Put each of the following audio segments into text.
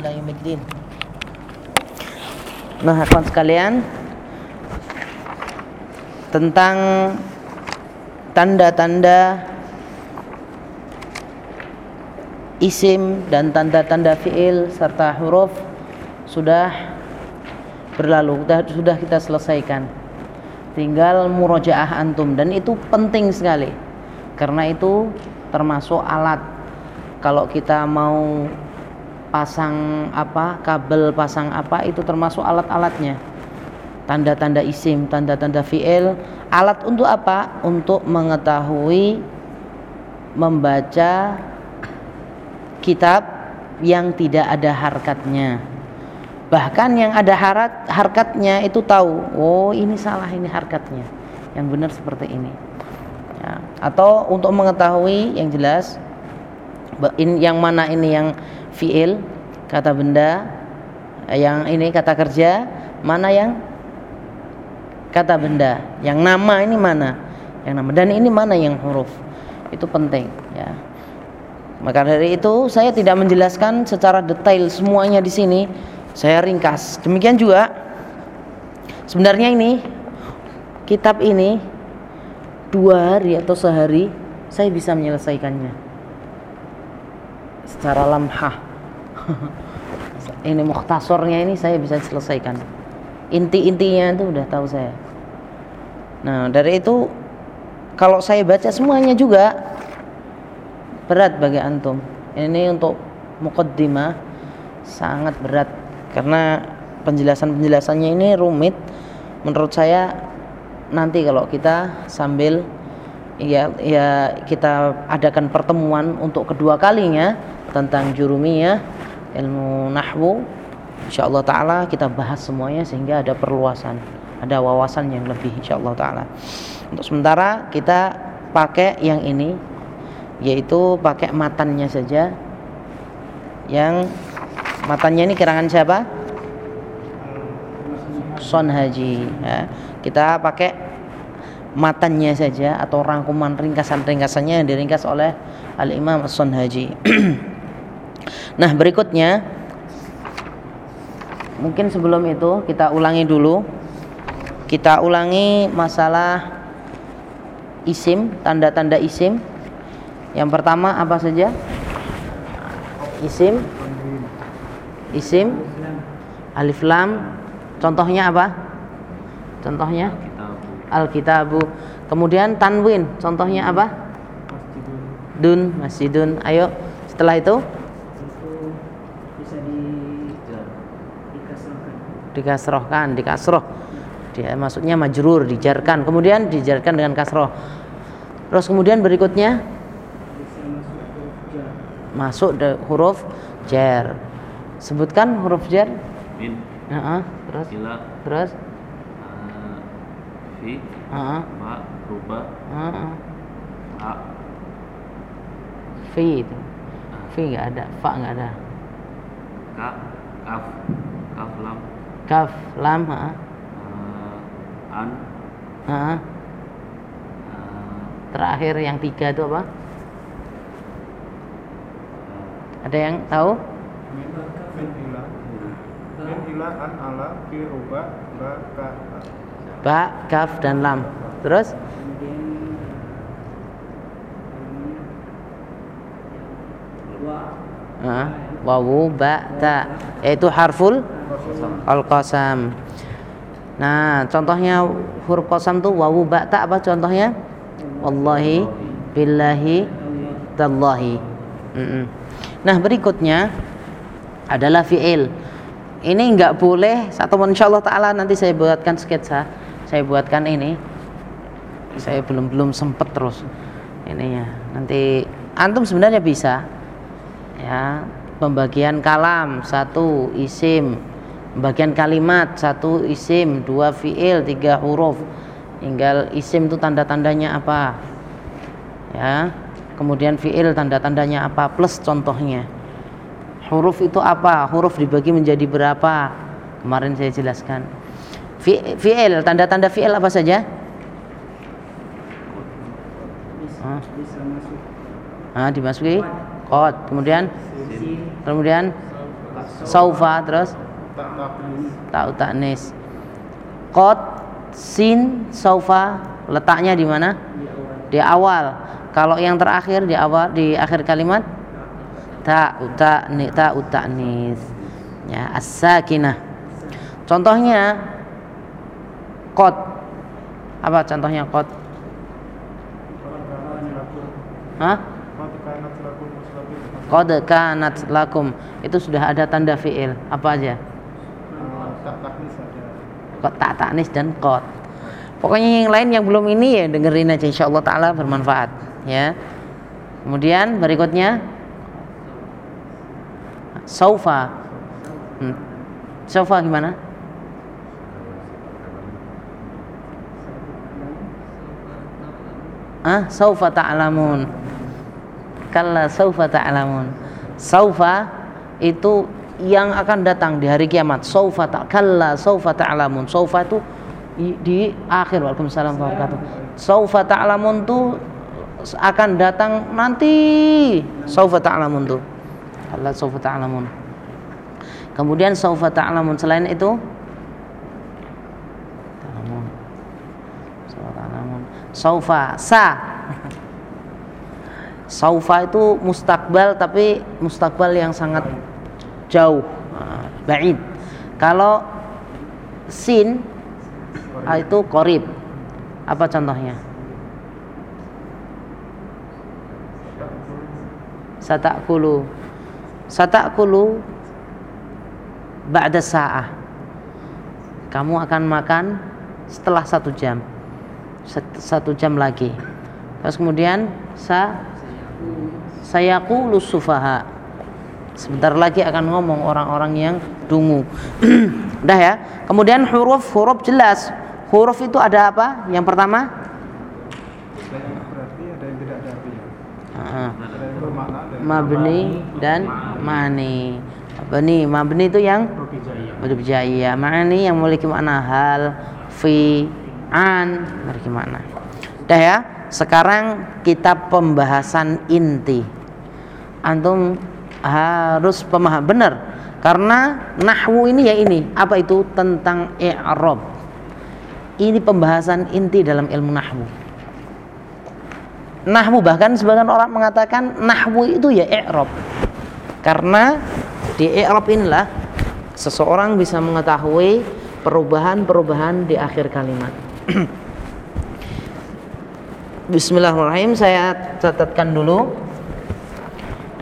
ila yaumiddin. Nah, kawan sekalian, tentang tanda-tanda isim dan tanda-tanda fiil serta huruf sudah berlalu sudah, sudah kita selesaikan. Tinggal murojaah antum. Dan itu penting sekali. Karena itu termasuk alat. Kalau kita mau pasang apa kabel pasang apa itu termasuk alat-alatnya. Tanda-tanda isim tanda-tanda fiil. Alat untuk apa? Untuk mengetahui membaca kitab yang tidak ada harkatnya. Bahkan yang ada harat harkatnya itu tahu oh ini salah ini harkatnya. Yang benar seperti ini. Ya. atau untuk mengetahui yang jelas yang mana ini yang fiil kata benda yang ini kata kerja mana yang kata benda yang nama ini mana yang nama dan ini mana yang huruf itu penting ya maka dari itu saya tidak menjelaskan secara detail semuanya di sini. Saya ringkas. Demikian juga sebenarnya ini kitab ini dua hari atau sehari saya bisa menyelesaikannya secara lamhah. ini mukhtasornya ini saya bisa selesaikan. Inti-intinya itu udah tahu saya. Nah, dari itu kalau saya baca semuanya juga berat bagi antum ini untuk mukaddimah sangat berat karena penjelasan-penjelasannya ini rumit menurut saya nanti kalau kita sambil ya ya kita adakan pertemuan untuk kedua kalinya tentang jurumiyah ilmu nahwu insyaallah taala kita bahas semuanya sehingga ada perluasan ada wawasan yang lebih insyaallah taala. Untuk sementara kita pakai yang ini yaitu pakai matannya saja. Yang matannya ini kerangan siapa? Son Haji ya. kita pakai matannya saja atau rangkuman ringkasan-ringkasannya yang diringkas oleh Al Imam Son Haji nah berikutnya mungkin sebelum itu kita ulangi dulu kita ulangi masalah isim tanda-tanda isim yang pertama apa saja? Isim. Isim. Alif lam. Contohnya apa? Contohnya? Alkitabu. Kemudian tanwin. Contohnya apa? Dun, masjidun. Ayo. Setelah itu? Dikasrohkan dikasroh dia maksudnya majrur dijarkan kemudian dijarkan dengan kasroh terus kemudian berikutnya masuk de huruf jar. Sebutkan huruf jar. Min. Uh -huh. Terus. Ila. Terus. Uh, fi. Uh -huh. Ma. Ruba. Uh -huh. Ha. Fi itu. Fi nggak ada. Fa nggak ada. Ka. Kaf. Kaf lam. Kaf lam. Uh -huh. Uh, an. Uh -huh. Terakhir yang tiga itu apa? Ada yang tahu? Ba, kaf dan lam. Terus? Uh, wawu ba ta yaitu harful al-qasam. Nah, contohnya huruf qasam tuh wawu ba ta apa contohnya? Wallahi billahi tallahi. Mm -mm. Nah berikutnya adalah fi'il. Ini nggak boleh satu insya Allah Taala nanti saya buatkan sketsa. Saya buatkan ini. Saya belum belum sempet terus ini ya. Nanti antum sebenarnya bisa ya pembagian kalam satu isim. Pembagian kalimat satu isim dua fiil tiga huruf. Tinggal isim itu tanda tandanya apa? Ya kemudian fiil tanda-tandanya apa? Plus contohnya. Huruf itu apa? Huruf dibagi menjadi berapa? Kemarin saya jelaskan. Fiil tanda-tanda fiil apa saja? Ah dimasuki kod kemudian kemudian saufa terus? Tak ta'nis qad sin saufa letaknya di mana? Di awal. Kalau yang terakhir di awal di akhir kalimat? Ta'u ta'ni ta'u ta'nis ya as-sakinah. Contohnya qad apa contohnya qad Hah? Qad kanat lakum itu sudah ada tanda fiil apa aja? Qad tak taknis dan qad. Pokoknya yang lain yang belum ini ya dengerin aja insyaallah taala bermanfaat ya. Kemudian berikutnya saufa. Hmm. Saufa gimana? Ah, saufa ta'lamun. Kalla saufa ta'lamun. Saufa itu yang akan datang di hari kiamat. Saufa ta kalla saufa ta'lamun. Saufa itu di, akhir Waalaikumsalam warahmatullahi. Saufa ta'lamun itu akan datang nanti. Saufa ta'lamun tuh. Kalla saufa ta'lamun. Kemudian saufa ta'lamun selain itu ta'lamun. Saufa ta'lamun. Saufa sa Saufa itu mustakbal tapi mustakbal yang sangat jauh, ah, ba'id. Kalau sin ah, itu korib. Apa contohnya? Satakulu. Satakulu ba'da sa'ah. Kamu akan makan setelah satu jam. Satu jam lagi. Terus kemudian sa sayaqulu sufaha. Sebentar lagi akan ngomong orang-orang yang dungu. Udah ya. Kemudian huruf huruf jelas. Huruf itu ada apa? Yang pertama? Ah, mabni dan mani. Mabni, mabni itu yang berbijaya. Mani yang memiliki makna hal, fi, an, memiliki makna. Udah ya. Sekarang kita pembahasan inti. Antum harus pemaham benar karena nahwu ini ya ini apa itu tentang i'rab. Ini pembahasan inti dalam ilmu nahwu. Nahwu bahkan sebagian orang mengatakan nahwu itu ya i'rab. Karena di i'rab inilah seseorang bisa mengetahui perubahan-perubahan di akhir kalimat. Bismillahirrahmanirrahim saya catatkan dulu.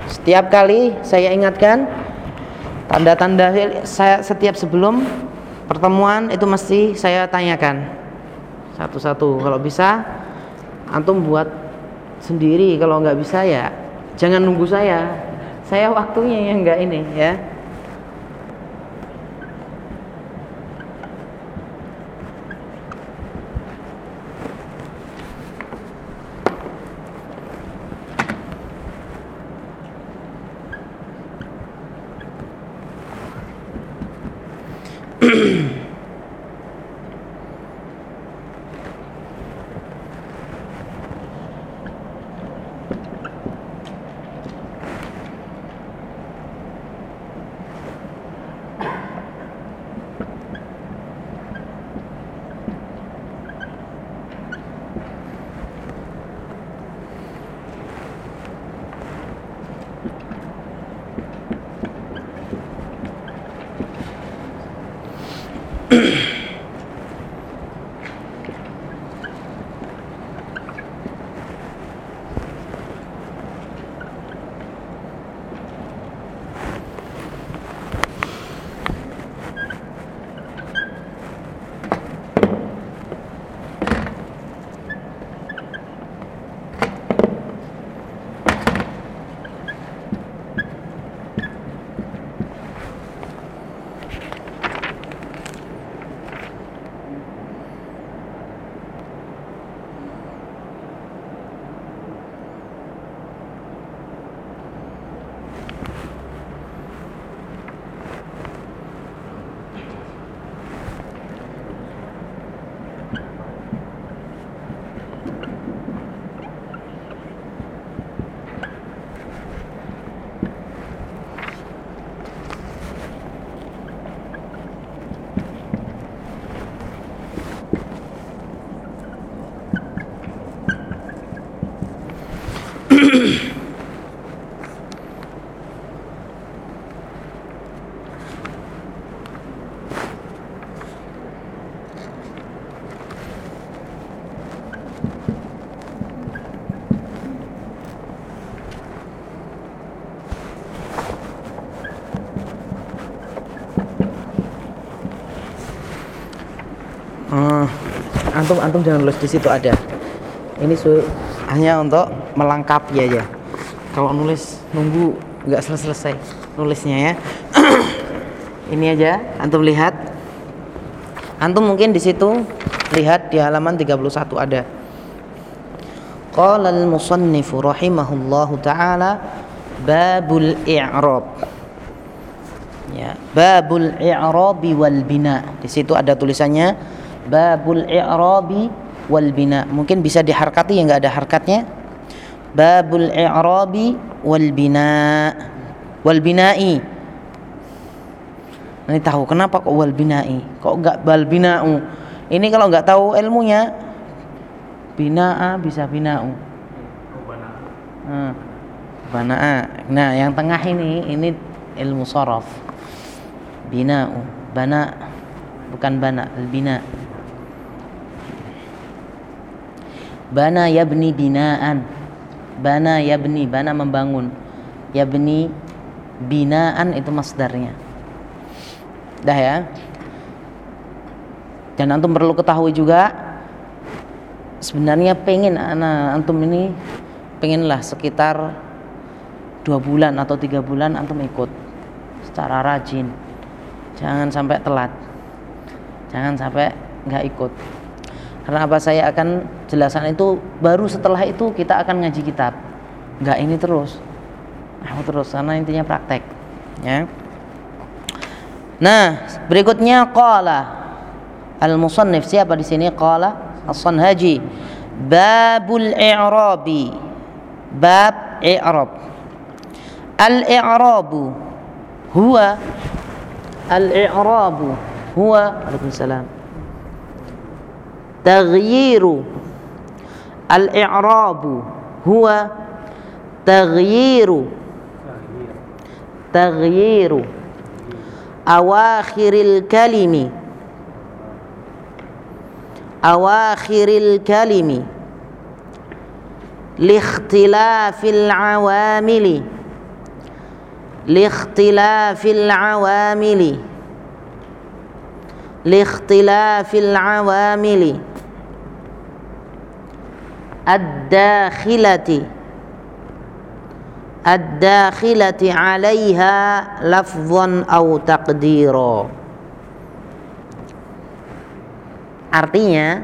Setiap kali saya ingatkan tanda-tanda saya setiap sebelum pertemuan itu mesti saya tanyakan satu-satu. Kalau bisa antum buat sendiri. Kalau nggak bisa ya jangan nunggu saya. Saya waktunya yang nggak ini ya. 嗯 antum antum jangan nulis di situ ada. Ini hanya untuk melengkapi aja. Kalau nulis nunggu nggak selesai selesai nulisnya ya. Ini aja antum lihat. Antum mungkin di situ lihat di halaman 31 ada. Qala al-musannif rahimahullahu taala babul i'rab. Ya, babul i'rabi wal bina. Di situ ada tulisannya babul i'rabi wal bina. Mungkin bisa diharkati ya nggak ada harkatnya. Babul i'rabi wal bina wal bina'i. Ini tahu kenapa kok wal bina'i? Kok enggak bal bina'u? Ini kalau nggak tahu ilmunya bina'a bisa bina'u. Hmm. Bana'a. Nah, yang tengah ini ini ilmu sorof. Bina'u, bana bukan bana, bina. Bana yabni binaan. Bana yabni, bana membangun. Yabni binaan itu masdarnya. Dah ya. Dan antum perlu ketahui juga sebenarnya pengen anak antum ini pengenlah sekitar dua bulan atau tiga bulan antum ikut secara rajin jangan sampai telat jangan sampai nggak ikut karena apa? Saya akan jelasan itu baru setelah itu kita akan ngaji kitab. Nggak ini terus. Aku terus karena intinya praktek ya. Nah berikutnya qala. Al musannif siapa di sini? Qala as-sanhaji. Babul i'rabi. Bab i'rab. Al-i'rabu huwa. Al-i'rabu huwa. Waalaikumsalam taghyiru al-i'rabu huwa taghyiru taghyiru awakhiril kalimi awakhiril kalimi liikhtilafil awamili liikhtilafil awamili liikhtilafil awamili ad-dakhilati ad-dakhilati 'alaiha lafdhan aw taqdira Artinya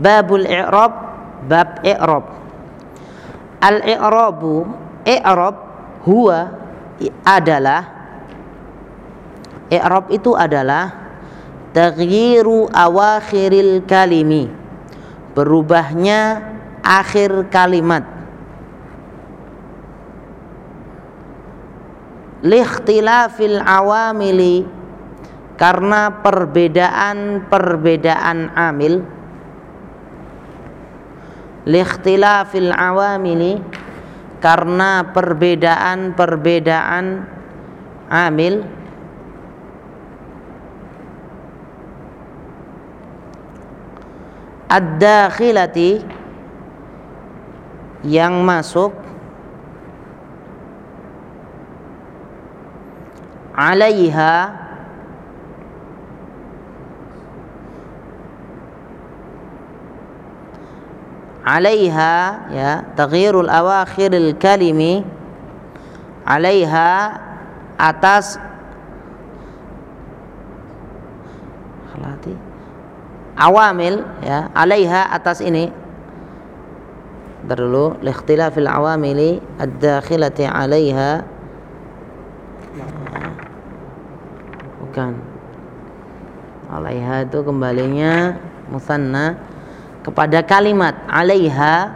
babul i'rab bab i'rab. Al i'rabu i'rab huwa adalah i'rab itu adalah taghyiru awakhiril kalimi. Berubahnya akhir kalimat. Likhtilafil awamili karena perbedaan-perbedaan amil likhtilafil awamili karena perbedaan-perbedaan amil ad-dakhilati. Yang masuk. Alaiha. Alaiha ya taghyirul awakhiril kalimi. Alaiha atas. Khalati awamil ya alaiha atas ini. Bentar dulu likhtilafil awamili ad-dakhilati alaiha. Bukan. Alaiha itu kembalinya musanna kepada kalimat alaiha.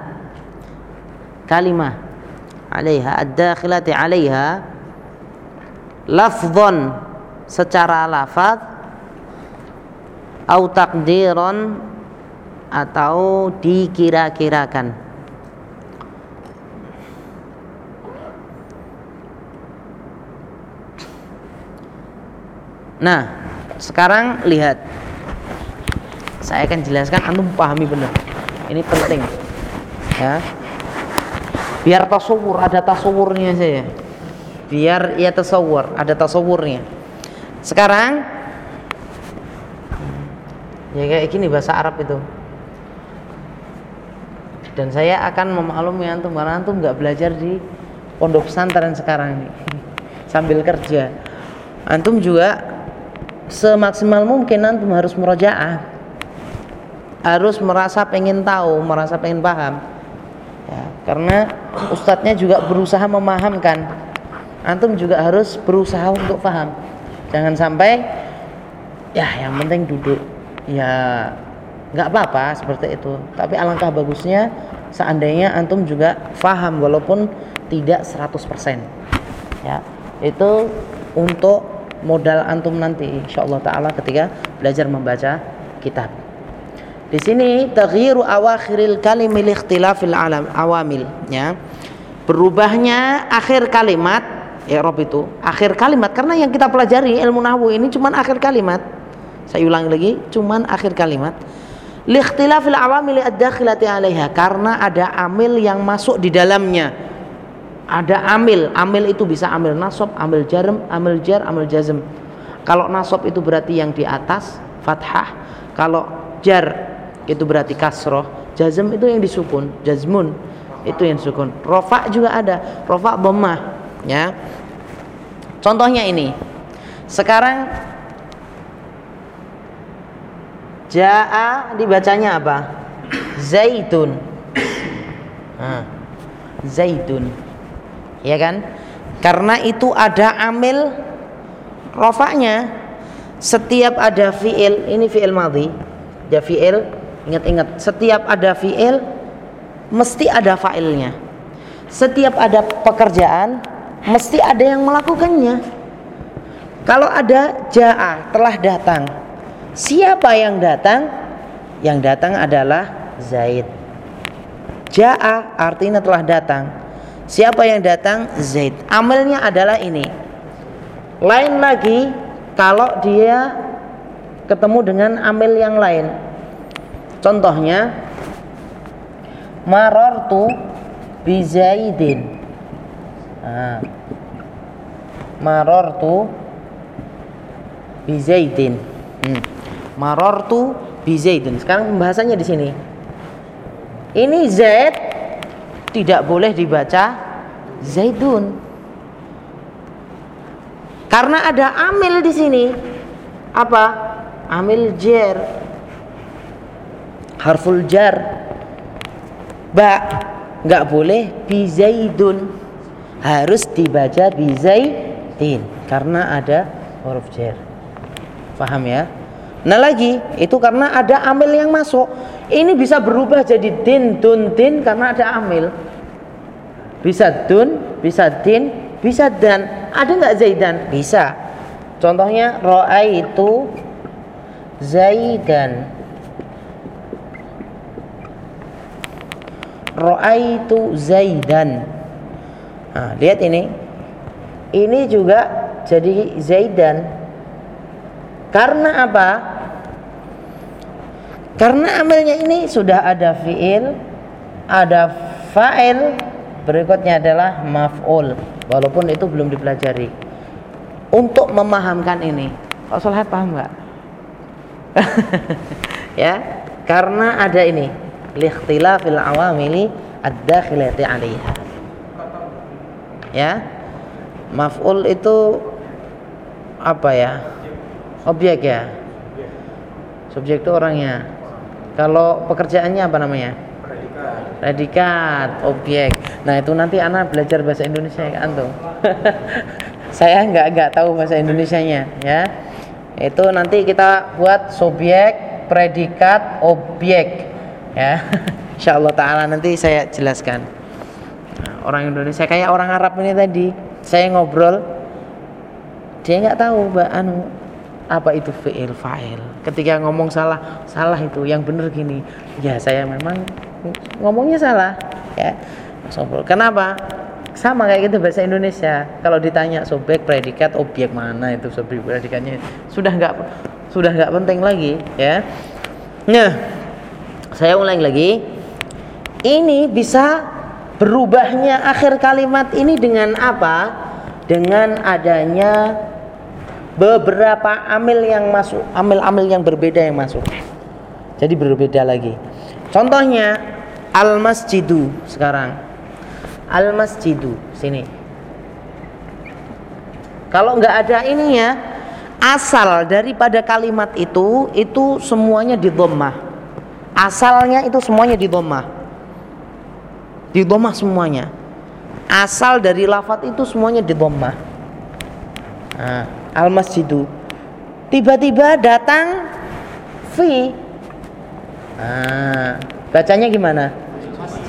Kalimah. Alaiha ad-dakhilati alaiha. Lafdhon secara lafaz au takdiron atau dikira-kirakan. Nah, sekarang lihat. Saya akan jelaskan antum pahami benar. Ini penting ya. Biar tasawur ada tasawurnya saya biar ia tasawur ada tasawurnya sekarang ya kayak gini bahasa Arab itu. Dan saya akan memaklumi antum karena antum nggak belajar di pondok pesantren sekarang ini. Sambil kerja. Antum juga semaksimal mungkin antum harus merojaah. Harus merasa pengen tahu merasa pengen paham. Ya, karena ustadznya juga berusaha memahamkan. Antum juga harus berusaha untuk paham. Jangan sampai ya yang penting duduk ya nggak apa-apa seperti itu. Tapi alangkah bagusnya seandainya antum juga faham walaupun tidak 100% ya itu untuk modal antum nanti insyaallah taala ketika belajar membaca kitab. Di sini taghyiru awakhiril kalimil ikhtilafil alam awamil ya berubahnya akhir kalimat ya Rob itu akhir kalimat. Karena yang kita pelajari ilmu nahwu ini cuman akhir kalimat saya ulangi lagi cuman akhir kalimat likhtilafil awamil ad-dakhilati 'alaiha karena ada amil yang masuk di dalamnya. Ada amil, amil itu bisa amil nasab, amil jarm, amil jar, amil jazm. Kalau nasab itu berarti yang di atas fathah, kalau jar itu berarti kasroh, jazm itu yang disukun, jazmun itu yang sukun. Rofa juga ada, rofa dhammah, ya. Contohnya ini. Sekarang Ja'a dibacanya apa? Zaitun. Nah, zaitun. Ya kan? Karena itu ada amil rofaknya. Setiap ada fiil, ini fiil madhi. Ya fiil, ingat-ingat, setiap ada fiil mesti ada fa'ilnya. Setiap ada pekerjaan mesti ada yang melakukannya. Kalau ada ja'a telah datang, Siapa yang datang? Yang datang adalah Zaid. Ja'a artinya telah datang. Siapa yang datang? Zaid. Amalnya adalah ini. Lain lagi kalau dia ketemu dengan amil yang lain. Contohnya marartu bi Zaidin. Nah, marartu bi Zaidin. Hmm marortu bi Zaidin. Sekarang pembahasannya di sini. Ini Zaid tidak boleh dibaca Zaidun. Karena ada amil di sini. Apa? Amil jar. Harful jar. Ba nggak boleh bi Zaidun. Harus dibaca bi Zaidin karena ada huruf jar. Paham ya? Nah lagi itu karena ada amil yang masuk. Ini bisa berubah jadi din dun din karena ada amil. Bisa dun, bisa din, bisa dan. Ada nggak zaidan? Bisa. Contohnya roa itu zaidan. Roa itu zaidan. Nah, lihat ini. Ini juga jadi zaidan karena apa? Karena amalnya ini sudah ada fiil, ada fa'il, berikutnya adalah maf'ul. Walaupun itu belum dipelajari. Untuk memahamkan ini, Pak Soleh paham nggak? ya, karena ada ini, likhtilafil awamili ad-dakhilati 'alaiha. Ya. Maf'ul itu apa ya? Objek ya? Subjek itu orangnya. Kalau pekerjaannya apa namanya? Predikat. Objek. Nah itu nanti anak belajar bahasa Indonesia ya antum saya nggak nggak tahu bahasa Indonesia nya ya. Itu nanti kita buat subjek predikat objek ya. Insya Allah Taala nanti saya jelaskan. Nah, orang Indonesia kayak orang Arab ini tadi. Saya ngobrol dia nggak tahu mbak anu apa itu fi'il fa'il? Ketika ngomong salah salah itu. Yang benar gini. Ya saya memang ngomongnya salah ya. Kenapa? Sama kayak gitu bahasa Indonesia. Kalau ditanya subjek predikat objek mana itu subjek predikatnya? Sudah nggak sudah nggak penting lagi ya. Nah saya ulangi lagi. Ini bisa berubahnya akhir kalimat ini dengan apa? Dengan adanya beberapa amil yang masuk, amil-amil yang berbeda yang masuk. Jadi berbeda lagi. Contohnya al masjidu sekarang. Al masjidu sini. Kalau nggak ada ininya, asal daripada kalimat itu itu semuanya di dhammah. Asalnya itu semuanya di dhammah. Di dhammah semuanya. Asal dari lafat itu semuanya di dhammah. Nah, al masjidu. Tiba-tiba datang fi. Nah, bacanya gimana?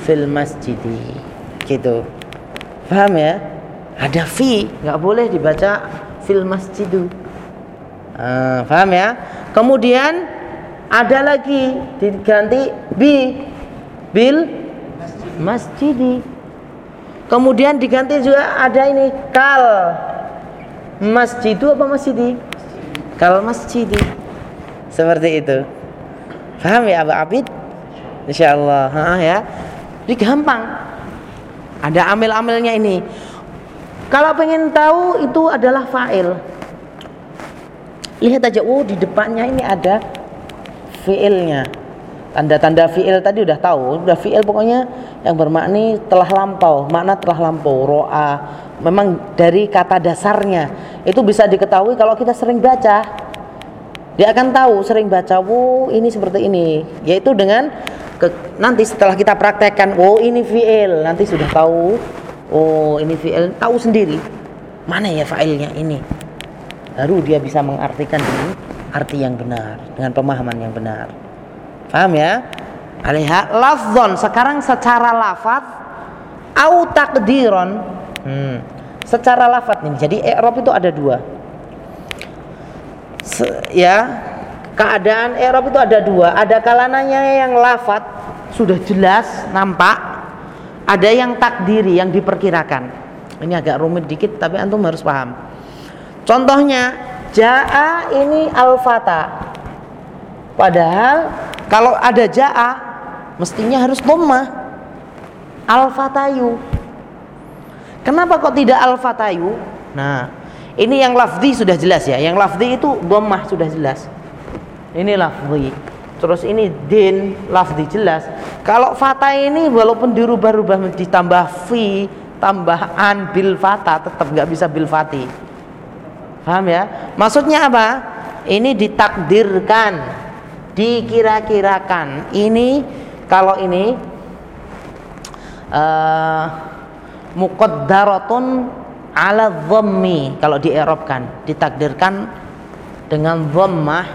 Fil masjidi. Gitu. Paham ya? Ada fi, nggak boleh dibaca fil masjidu. Nah, paham ya? Kemudian ada lagi diganti bi bil masjidi. Kemudian diganti juga ada ini kal masjidu apa masjidi? Kal masjidi. Seperti itu. Paham ya Abu Abid? Insyaallah, ha ya. Ini gampang. Ada amil-amilnya ini. Kalau pengen tahu itu adalah fa'il. Lihat aja, oh di depannya ini ada fi'ilnya. Tanda-tanda fi'il tadi udah tahu, udah fi'il pokoknya yang bermakna telah lampau, makna telah lampau, ro'a. Memang dari kata dasarnya. Itu bisa diketahui kalau kita sering baca. Dia akan tahu sering baca, oh ini seperti ini, yaitu dengan ke, nanti setelah kita praktekkan, oh ini fi'il, nanti sudah tahu oh ini fi'il. Tahu sendiri. Mana ya fa'ilnya ini? Baru dia bisa mengartikan dengan arti yang benar dengan pemahaman yang benar paham ya? Alaiha lafzon. Sekarang secara lafaz au takdiron hmm. secara lafaz nih jadi i'rab itu ada dua. Se ya keadaan i'rab itu ada dua. Ada kalananya yang lafaz sudah jelas nampak. Ada yang takdiri yang diperkirakan. Ini agak rumit dikit tapi antum harus paham. Contohnya jaa ini al-fata. Padahal kalau ada jaa mestinya harus dhamma al-fatayu. Kenapa kok tidak al-fatayu? Nah ini yang lafzi sudah jelas ya. Yang lafzi itu dhammah sudah jelas. Ini lafzi. Terus ini din lafzi jelas. Kalau fata ini walaupun dirubah-rubah ditambah fi tambah an bil fata tetap nggak bisa bil fati. Paham ya? Maksudnya apa? Ini ditakdirkan dikira-kirakan ini kalau ini uh, muqaddaratun ala dhammi. Kalau dierobkan ditakdirkan dengan dhammah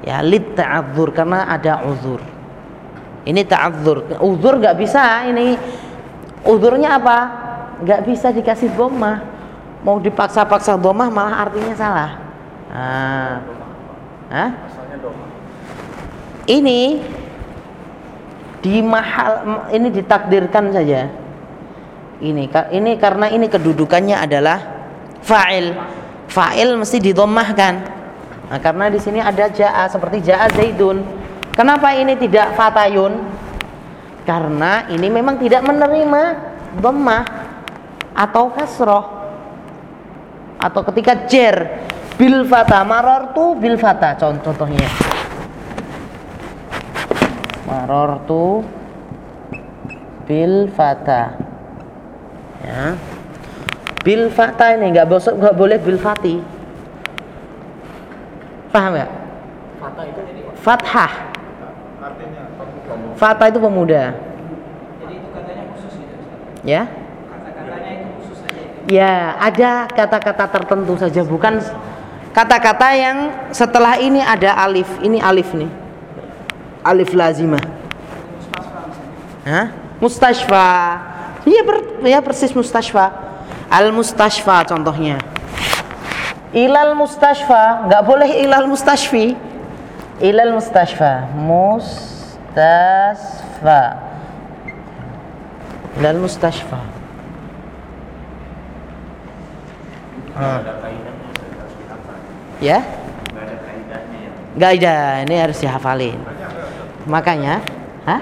ya lit ta'adzur karena ada uzur. Ini ta'adzur. Uzur nggak bisa ini. Uzurnya apa? Nggak bisa dikasih doma mau dipaksa-paksa doma malah artinya salah. Nah. Hah? Ini di mahal ini ditakdirkan saja. Ini ini karena ini kedudukannya adalah fa'il. Fa'il mesti didomahkan. Nah, karena di sini ada jaa seperti jaa zaidun. Kenapa ini tidak fatayun? Karena ini memang tidak menerima dhammah atau kasroh. Atau ketika jer bil fata marortu bil fata contohnya marortu bil fata ya bil fata ini nggak nggak boleh bil fati Paham ya? Fatah itu Fathah. Artinya Fatah itu pemuda. Jadi itu katanya khusus gitu. Ya? Kata-katanya itu khusus saja. Ya, ada kata-kata tertentu saja bukan kata-kata yang setelah ini ada alif. Ini alif nih. Alif lazimah. Hah? Mustashfa. Iya, ber, ya persis mustashfa. Al mustashfa contohnya ilal mustashfa nggak boleh ilal mustashfi ilal mustashfa mustasfa ilal mustashfa ah. ya nggak ada ini harus dihafalin makanya hah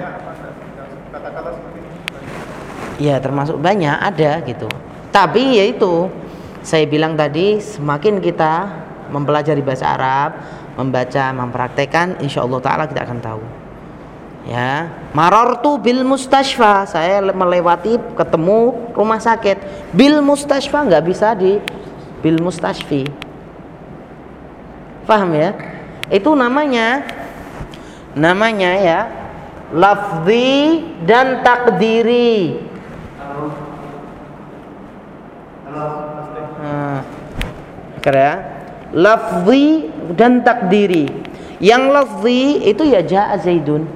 ya termasuk banyak ada gitu tapi ya itu saya bilang tadi semakin kita mempelajari bahasa Arab, membaca, mempraktekkan, insya Allah Taala kita akan tahu. Ya, marortu bil mustashfa. Saya melewati ketemu rumah sakit. Bil mustashfa nggak bisa di bil mustashfi. Paham ya? Itu namanya namanya ya lafzi dan takdiri. Nah, ya. Lafzi dan takdiri. Yang lafzi itu ya ja'a Zaidun.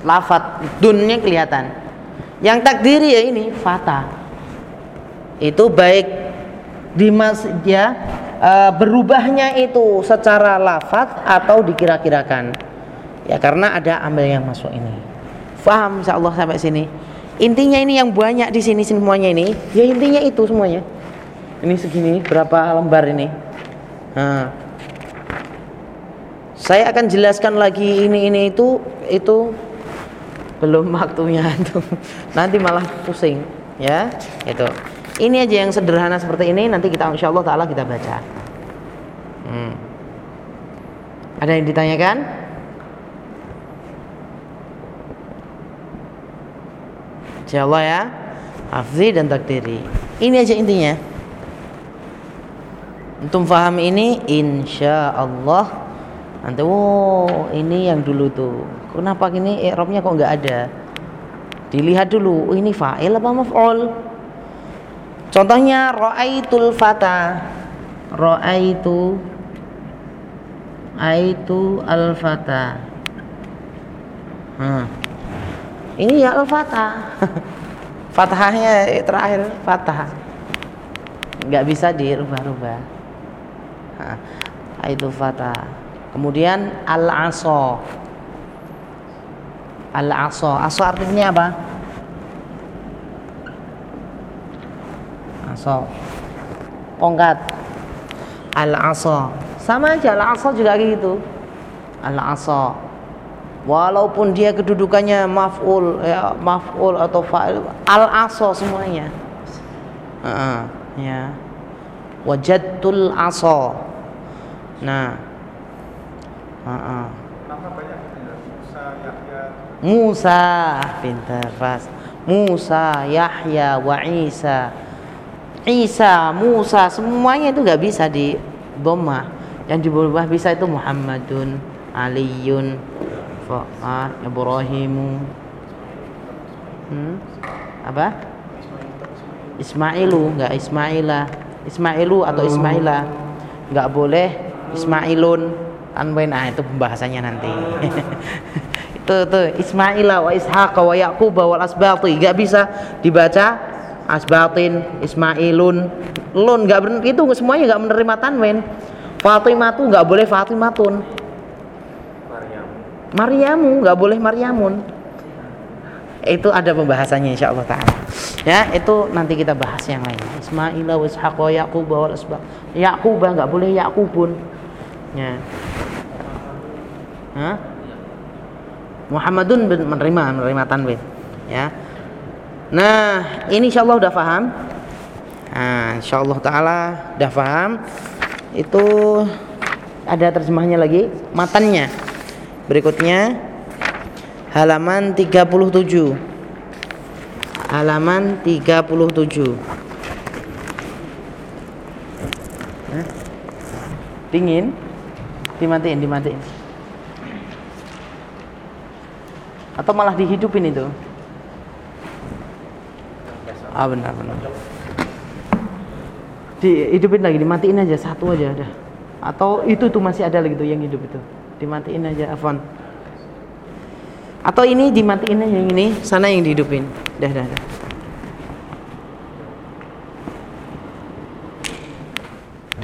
Lafat dunnya kelihatan. Yang takdiri ya ini fata. Itu baik di mas ya e, berubahnya itu secara lafat atau dikira-kirakan. Ya karena ada ambil yang masuk ini. Faham insyaallah sampai sini. Intinya ini yang banyak di sini semuanya ini, ya intinya itu semuanya. Ini segini berapa lembar ini? Nah, saya akan jelaskan lagi ini ini itu itu belum waktunya itu. Nanti malah pusing ya. Itu. Ini aja yang sederhana seperti ini nanti kita insya Allah taala kita baca. Hmm. Ada yang ditanyakan? Insya Allah ya. Hafzi dan takdiri. Ini aja intinya. Untuk paham ini insya Allah nanti wow ini yang dulu tuh kenapa ini i'rabnya kok nggak ada dilihat dulu oh, ini fa'il apa maf'ul contohnya ra'aitul fata. Ra'aitu aitu al fata hmm. ini ya al fata fathahnya terakhir fatah. Nggak bisa dirubah-rubah. Itu fata. Kemudian al aso al aso aso artinya apa aso pongkat. Al aso sama aja al aso juga gitu. Al aso walaupun dia kedudukannya maf'ul ya maf'ul atau fa'il al aso semuanya. Uh, ya. Wajadtul aso nah. Uh -uh. Musa pintar pas Musa Yahya wa Isa Isa Musa semuanya itu nggak bisa di doma yang diubah bisa itu Muhammadun Aliyun Fa'ah Ibrahimu. Hmm? apa? Ismailu nggak Ismaila. Ismailu atau Ismaila. Nggak boleh Ismailun. Tanwin nah itu pembahasannya nanti. Itu tuh Ismaila wa Ishaq wa Yaqub wal asbati. Nggak bisa dibaca asbatin Ismailun. Lun nggak itu semuanya nggak menerima tanwin. Fatimah tuh nggak boleh Fatimatun. Maryamu nggak boleh Maryamun. Itu ada pembahasannya insya Allah taala. Ya itu nanti kita bahas yang lain. Ismail wa Ishaq wa Yaqub wa asbab Yaqub nggak boleh Yaqubun. Ya. Hah? Muhammadun menerima menerima tanwin. Ya nah ini insya Allah udah paham nah, insya Allah taala udah paham itu ada terjemahnya lagi matanya berikutnya halaman 37 halaman 37 Hah? dingin? Dimatiin dimatiin. Atau malah dihidupin itu ah benar benar dihidupin lagi dimatiin aja satu aja ada atau itu tuh masih ada lagi tuh yang hidup itu dimatiin aja Afwan atau ini dimatiin aja yang ini, sana yang dihidupin. Dah, dah, dah.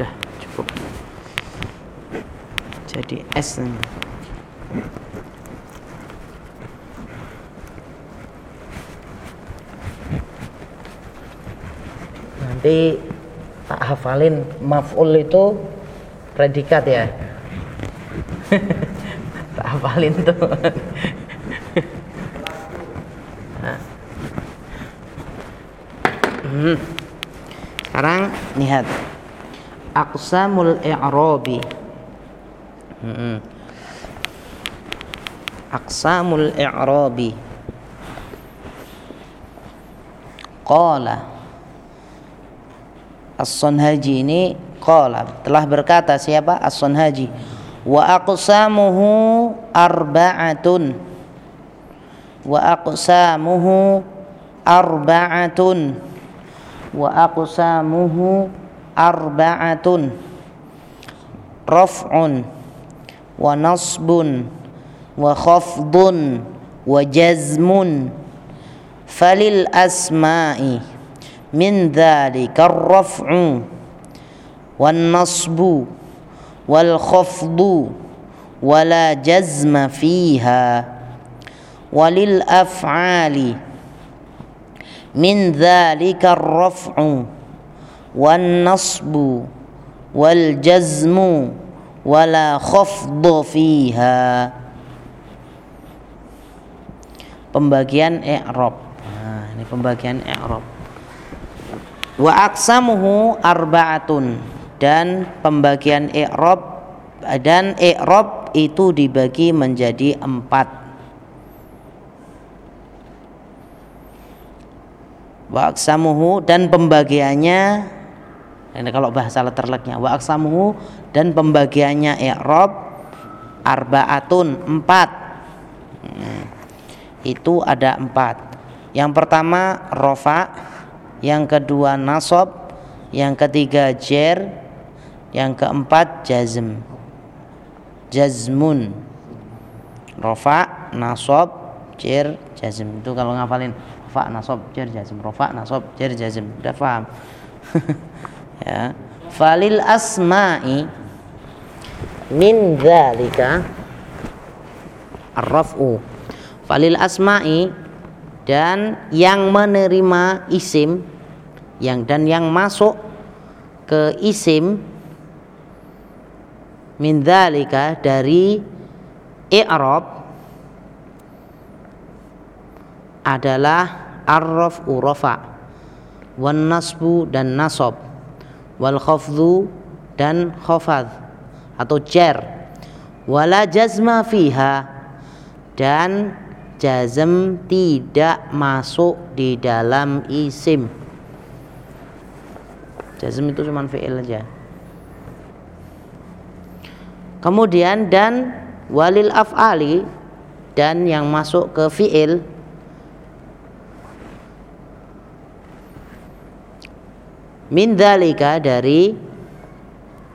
Dah, cukup. Jadi S. Nanti tak hafalin maf'ul itu predikat ya. tak hafalin tuh. Hmm. Sekarang lihat aqsamul i'rabi hmm. aqsamul i'rabi qala As-Sunhaji ini qala telah berkata siapa? As-Sunhaji wa aqsamuhu arba'atun. Wa aqsamuhu arba'atun. Wa aqsamuhu arba'atun. Raf'un. Wa nasbun. Wa khafdun. Wa jazmun. Falil asma'i من ذلك الرفع والنصب والخفض ولا جزم فيها وللأفعال من ذلك الرفع والنصب والجزم ولا خفض فيها. Pembagian i'rab. Nah ini pembagian i'rab. Wa aqsamuhu arba'atun. Dan pembagian i'rab dan i'rab itu dibagi menjadi empat. Wa aqsamuhu dan pembagiannya ini kalau bahasa letterleknya. Wa aksamuhu dan pembagiannya i'rab arbaatun empat. Hmm. itu ada empat. Yang pertama rofa yang kedua nasob yang ketiga jer. Yang keempat jazm. Jazmun. Rofa nasob jer jazm. Itu kalau ngafalin rofa nasob jer jazm. Rofa nasob jer jazm. Udah paham? Ya. Falil asma'i min dzalika arrafu. Falil asma'i dan yang menerima isim yang dan yang masuk ke isim min dzalika dari i'rab adalah arraf urafa wan nasbu dan nasab wal khafdhu dan khafad atau jar wala jazma fiha dan jazm tidak masuk di dalam isim jazm itu cuma fi'il aja. Kemudian dan walil af'ali dan yang masuk ke fi'il. Min dalika dari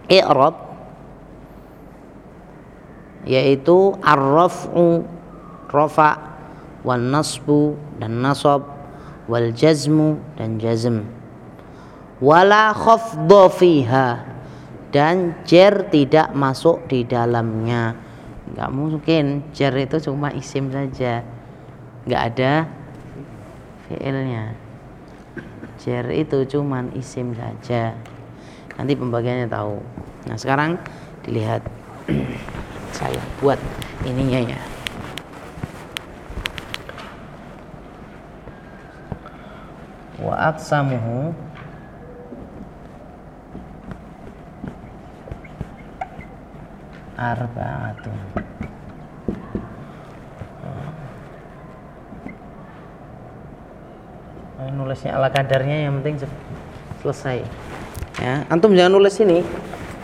i'rab yaitu ar-raf'u rafa wan nasbu dan nasab wal jazmu dan jazm wala khafdha fiha. Dan jer tidak masuk di dalamnya. Nggak mungkin. Jer itu cuma isim saja. Nggak ada fiilnya. Jar itu cuman isim saja. Nanti pembagiannya tahu. Nah sekarang dilihat saya buat ininya ya. Wa aqsamuhu arba'atun. Nulisnya ala kadarnya yang penting selesai. Ya antum jangan nulis ini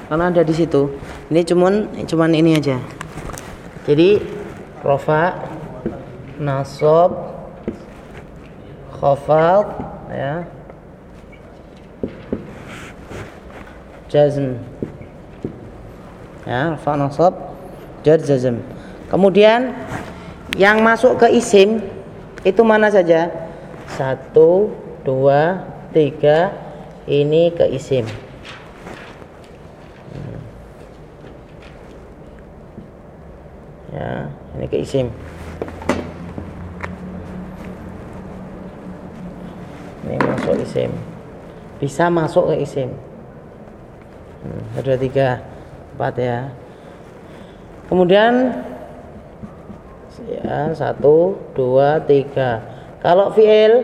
karena ada di situ. Ini cuman cuman ini aja. Jadi rofa nasob khafad ya. Jazm ya rofa nasob jar jazm kemudian yang masuk ke isim itu mana saja? Satu dua tiga ini ke isim. Hmm. ya ini ke isim. Ini masuk isim. Bisa masuk ke isim. Hmm, ada tiga empat ya. Kemudian ya satu dua tiga. Kalau fi'il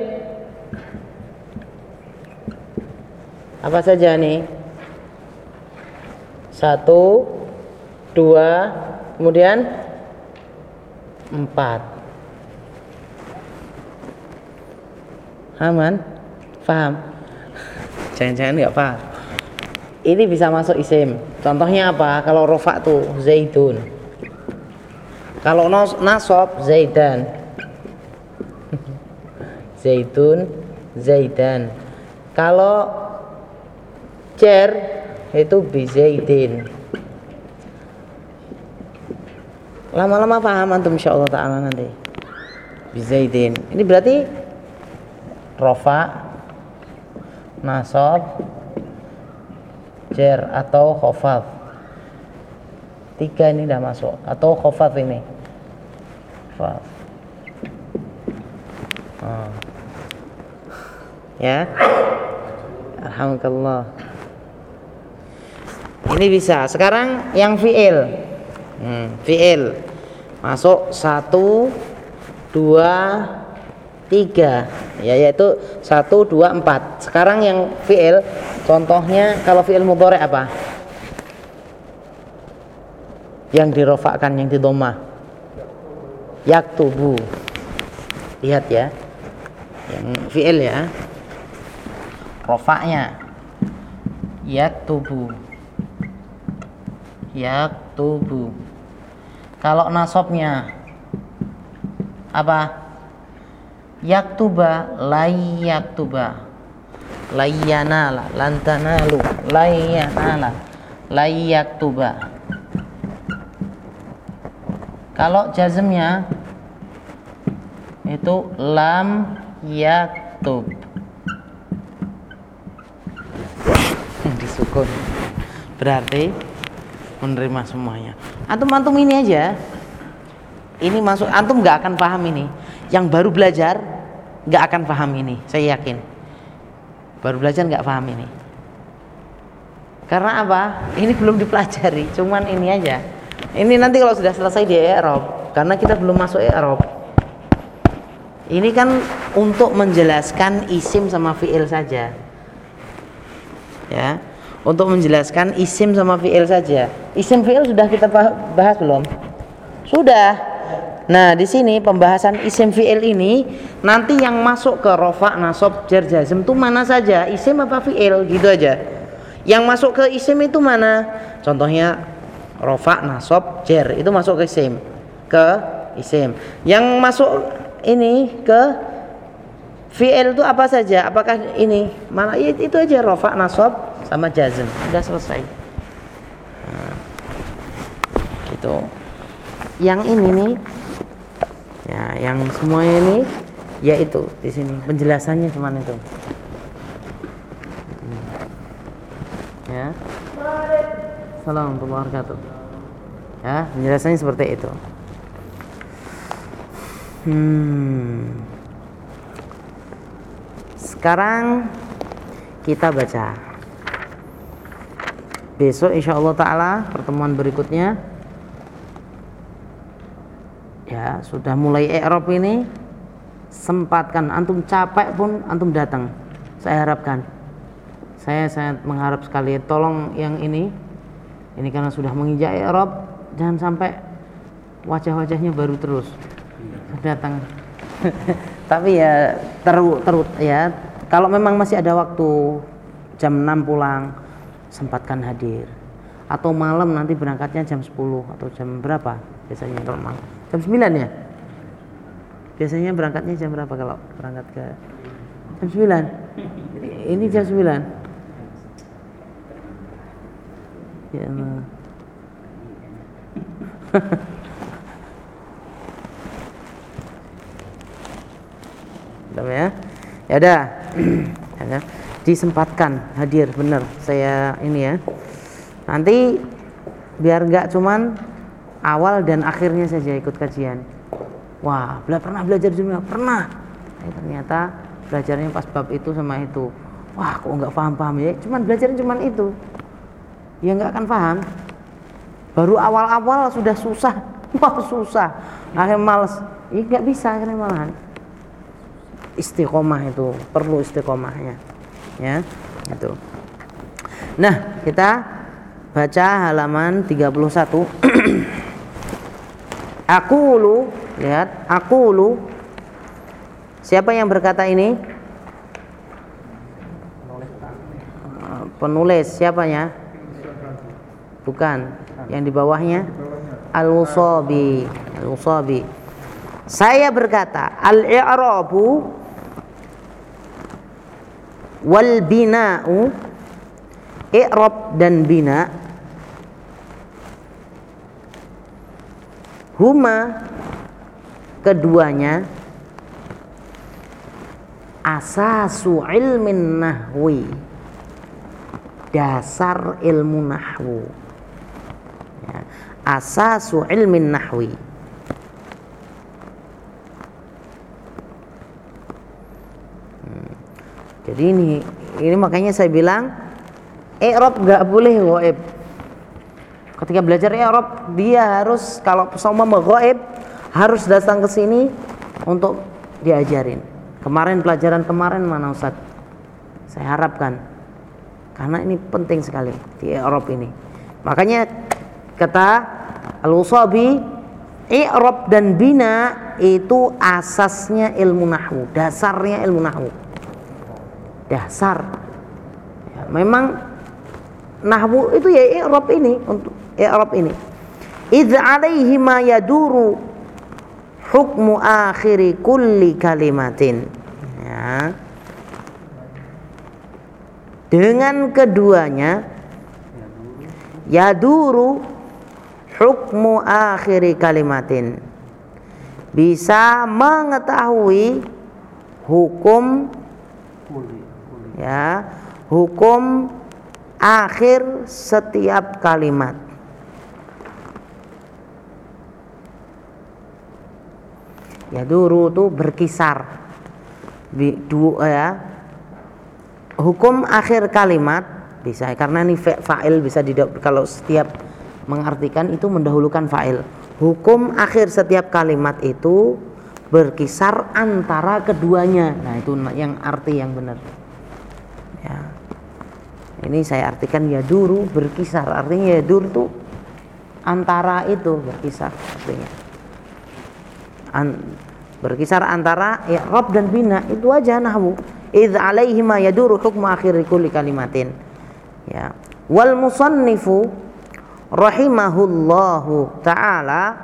apa saja nih? satu dua kemudian empat. Aman? Paham? Jangan-jangan nggak paham. Ini bisa masuk isim contohnya apa? Kalau rofa tuh zaitun kalau nasob zaidan. Zaitun zaidan. Kalau cer itu bizaidin lama-lama paham antum insyaallah taala nanti. Bizaidin ini berarti rofa nasob cer atau khofaf. Tiga ini udah masuk. Atau khofaf ini. Khofaf. Oh. ya? Alhamdulillah. Ini bisa. Sekarang yang fiil. Hmm, fiil. Masuk satu dua tiga. Ya yaitu satu dua empat. Sekarang yang fiil contohnya kalau fiil mudhari apa? Yang dirofakkan yang didomah. Yaktubu. Lihat ya. Yang fiil ya. Rofaknya. Yaktubu. Yaktubu. Kalau nasobnya apa yaktuba layaktuba layyanala lantanalu. Layyanala layaktuba kalau jazmnya itu lam yaktub. Disukun berarti menerima semuanya. Antum antum ini aja. Ini masuk antum nggak akan paham ini yang baru belajar nggak akan paham ini. Saya yakin. Baru belajar nggak paham ini. Karena apa? Ini belum dipelajari cuman ini aja. Ini nanti kalau sudah selesai di Eropa karena kita belum masuk Eropa. Ini kan untuk menjelaskan isim sama fiil saja. Ya. Untuk menjelaskan isim sama fiil saja. Isim fiil sudah kita bahas belum? Sudah nah di sini pembahasan isim fiil ini nanti yang masuk ke rofa nasob jar jazm itu mana saja isim apa fiil gitu aja yang masuk ke isim itu mana contohnya rofa nasob jar itu masuk ke isim ke isim yang masuk ini ke fi'il itu apa saja? Apakah ini? Mana ya, itu aja rofa, nasab sama jazm. Sudah selesai. Nah, gitu. Yang ini nih ya, yang semua ini yaitu di sini penjelasannya cuman itu. Ya. Warahmatullahi wabarakatuh. Ya, penjelasannya seperti itu. Hmm. Sekarang kita baca. Besok insya Allah Taala pertemuan berikutnya sudah mulai Eropa ini sempatkan. Antum capek pun antum datang. Saya harapkan. Saya sangat mengharap sekali. Tolong yang ini. Ini karena sudah menginjak Eropa jangan sampai wajah-wajahnya baru terus datang. Tapi ya terus terus ya. Kalau memang masih ada waktu jam 6 pulang sempatkan hadir. Atau malam nanti berangkatnya jam 10 atau jam berapa biasanya kalau malam jam 9 ya? Biasanya berangkatnya jam berapa kalau berangkat ke jam 9 ini jam 9 ya Allah. Ya? Ya udah. ya, disempatkan. Hadir. Bener saya ini ya. Nanti biar nggak cuman awal dan akhirnya saja ikut kajian. Wah, bela pernah belajar juga pernah. Eh, ternyata belajarnya pas bab itu sama itu. Wah, kok nggak paham-paham ya? Cuman belajar cuman itu. Ya nggak akan paham. Baru awal-awal sudah susah. Wah, susah. Akhirnya males. Ya nggak bisa akhirnya malahan istiqomah itu perlu istiqomahnya ya itu nah kita baca halaman 31 Aqulu lihat aqulu siapa yang berkata ini? Penulis siapanya? Bukan. Yang di bawahnya? Al-usabi. Al-usabi. Saya berkata al-i'rabu wal bina'u i'rab dan bina huma keduanya asasu ilmin nahwi dasar ilmu nahwu ya. asasu ilmin nahwi Hmm. jadi ini ini makanya saya bilang i'rab nggak boleh ghaib ketika belajar i'rab dia harus kalau sama ghaib harus datang ke sini untuk diajarin. Kemarin pelajaran kemarin mana Ustaz? Saya harapkan. Karena ini penting sekali di i'rab ini. Makanya kata al-usabi i'rab dan bina itu asasnya ilmu nahwu dasarnya ilmu nahwu. Dasar. Ya, memang nahwu itu ya i'rab ini untuk i'rab ini. Idz alaihi ma yaduru hukmu akhiri kulli kalimatin. Ya. Dengan keduanya yaduru hukmu akhiri kalimatin. Bisa mengetahui hukum ya hukum akhir setiap kalimat. Ya duru itu berkisar. Di dua ya. Hukum akhir kalimat bisa karena ini fa'il bisa tidak kalau setiap mengartikan itu mendahulukan fa'il. Hukum akhir setiap kalimat itu berkisar antara keduanya. Nah itu yang arti yang benar ini saya artikan ya duru berkisar artinya ya dur itu antara itu berkisar artinya. An, berkisar antara ya rob dan bina itu aja nahwu. Id alaihi ma yaduru hukmu akhir kulli kalimatin. Ya. Wal musannifu rahimahullahu taala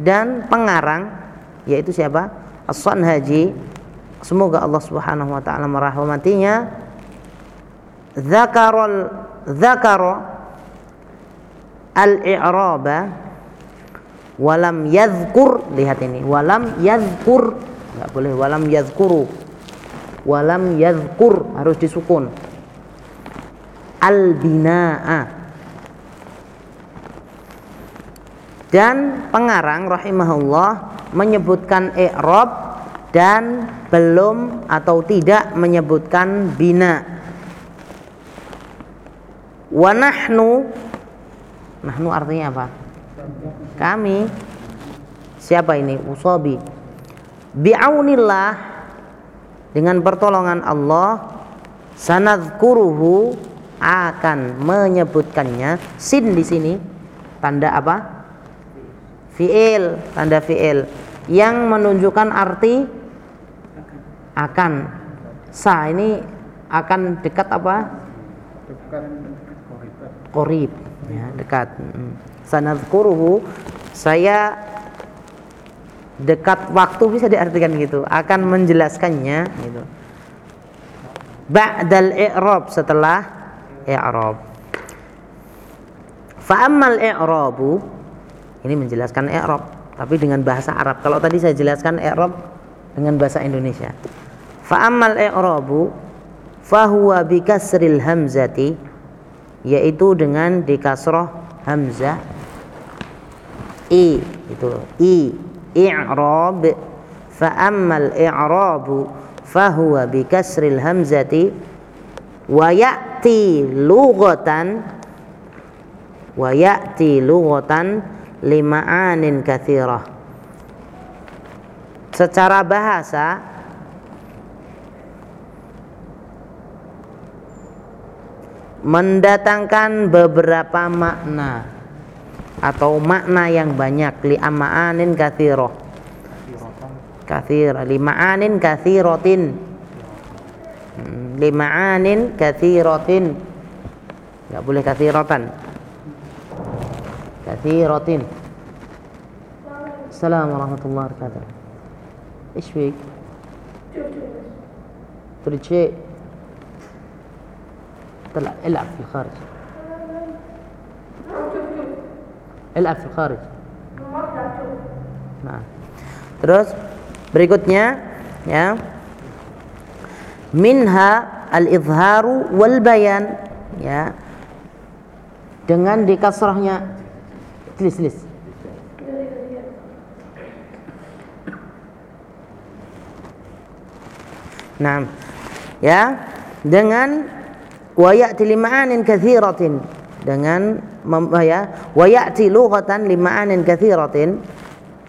dan pengarang yaitu siapa? As-sanhaji. Semoga Allah Subhanahu wa taala merahmatinya dzakarul dzakara al-i'raba walam yadhkur lihat ini. walam yadhkur nggak boleh. walam yadhkuru walam yadhkur harus disukun. al binaa dan pengarang rahimahullah menyebutkan i'rab dan belum atau tidak menyebutkan bina wa nahnu nahnu artinya apa? Kami. Siapa ini? Usabi bi'aunillah dengan pertolongan Allah sanadkuruhu akan menyebutkannya. Sin di sini tanda apa? Fiil tanda fiil. Yang menunjukkan arti akan. Sa ini akan dekat apa korib ya dekat. Sanadkuruhu saya dekat waktu bisa diartikan gitu akan menjelaskannya gitu. Ba'dal i'rab setelah i'rab. Fa'ammal i'rabu ini menjelaskan i'rab tapi dengan bahasa Arab. Kalau tadi saya jelaskan i'rab dengan bahasa Indonesia. Fa'ammal i'rabu fahuwa bikasril hamzati yaitu dengan dikasroh hamzah. I itu i i'rab. Fa ammal i'rabu fahuwa bi kasril hamzati. Wa ya'ti lughatan wa ya'ti lughatan lima'anin kathirah. Secara bahasa mendatangkan beberapa makna atau makna yang banyak li amaanin katsiroh kathir lima'anin kathiratin Hmm, lima'anin kathiratin enggak boleh kathiratan kathiratin Assalamualaikum warahmatullahi wabarakatuh ايش فيك تريد شيء طلع العب في الخارج العب في الخارج nah terus berikutnya ya minha al-izharu wal bayan ya dengan dikasrahnya tulis tulis Nah, ya, dengan wa ya'ti lima'anin katsiratin dengan ya? Wa ya'ti lughatan lima'anin katsiratin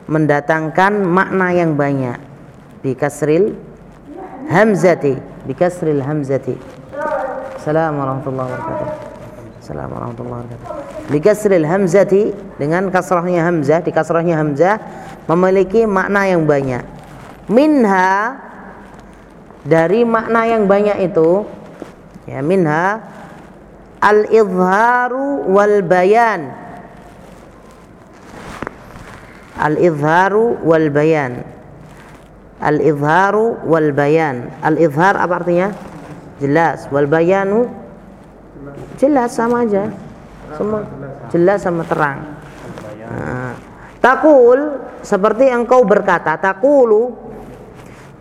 mendatangkan makna yang banyak. Bi kasril hamzati. Bi kasril hamzati. Assalamualaikum warahmatullahi wabarakatuh. Assalamualaikum warahmatullahi wabarakatuh. Bi kasril hamzati dengan kasrahnya hamzah di kasrahnya hamzah memiliki makna yang banyak. Minha dari makna yang banyak itu ya minha al izharu wal bayan al izharu wal bayan al izharu wal bayan al izhar apa artinya? Jelas. Wal bayanu jelas sama aja. Semua jelas sama terang. Nah, takul seperti engkau berkata takulu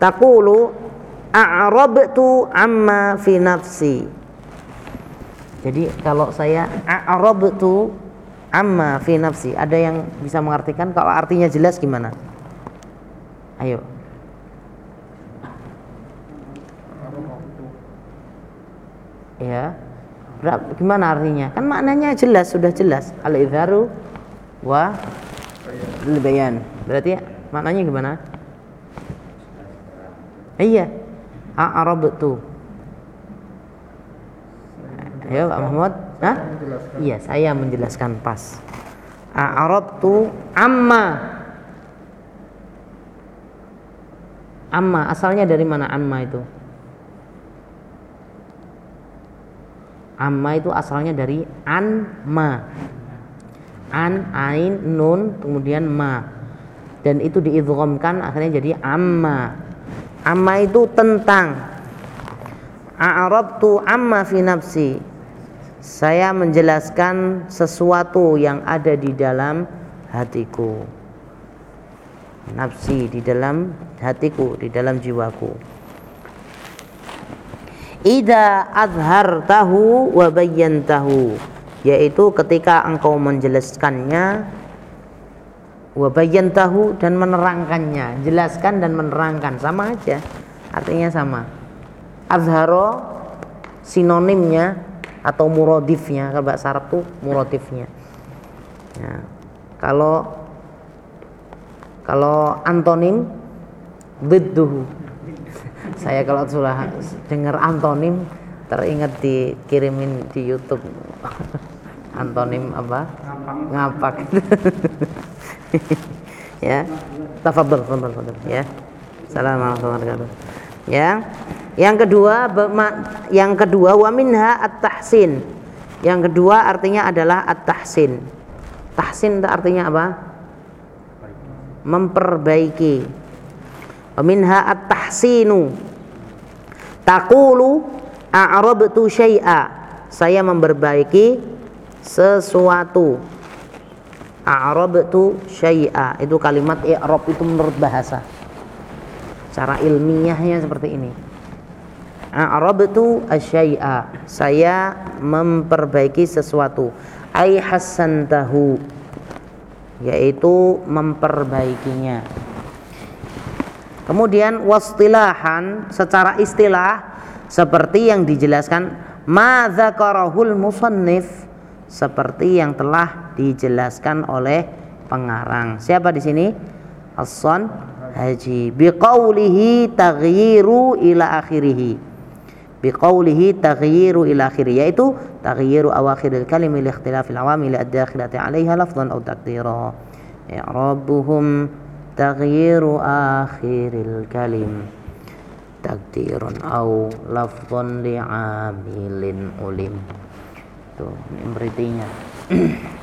takulu a'rabtu amma fi nafsi. Jadi kalau saya a'rabtu amma fi nafsi ada yang bisa mengartikan? Kalau artinya jelas gimana? Ayo. Ya. Gimana artinya? Kan maknanya jelas sudah jelas. Al idharu wa bayan berarti maknanya gimana? Iya a'rabtu ya Pak Muhammad. Hah? iya saya menjelaskan pas. A'rabtu amma. Amma asalnya dari mana amma itu? Amma itu asalnya dari anma an ain nun kemudian ma. Dan itu diidghamkan akhirnya jadi amma amma itu tentang. A'rabtu amma fi nafsi. Saya menjelaskan sesuatu yang ada di dalam hatiku. Nafsi di dalam hatiku di dalam jiwaku. Ida azhartahu wa bayyantahu. Yaitu ketika engkau menjelaskannya wabayan tahu dan menerangkannya. Jelaskan dan menerangkan. Sama aja. Artinya sama. Azharo sinonimnya atau murodifnya. Kalau bahasa Arab tuh murodifnya. Ya. kalau kalau antonim bidduhu saya kalau sudah dengar antonim teringat dikirimin di YouTube. Antonim apa? Ngapak ya. Tafadhol tafadhol tafadhol. Ya. Assalamualaikum warahmatullahi wabarakatuh. Ya. Yang kedua yang kedua wa minha at-tahsin. Yang kedua artinya adalah at-tahsin. Tahsin itu artinya apa? Memperbaiki. Wa minha at-tahsinu. Taqulu a'rabtu syai'a. Saya memperbaiki sesuatu a'rabtu syai'a. Itu kalimat i'rab itu menurut bahasa. Cara ilmiahnya seperti ini. A'rabtu asyai'a saya memperbaiki sesuatu. Ai hasantahu yaitu memperbaikinya. Kemudian wastilahan secara istilah seperti yang dijelaskan ma dzakarahul musannif seperti yang telah dijelaskan oleh pengarang. Siapa di sini? As-Son Haji. Biqaulihi taghyiru ila akhirih. biqaulihi taghyiru ila akhiri yaitu taghyiru awakhiril kalimi li ikhtilafil awamil ad-dakhilati 'alaiha lafdhan aw taqdira i'rabuhum taghyiru akhiril kalim takdirun au lafdhan li'amilin ulim tuh ini beritinya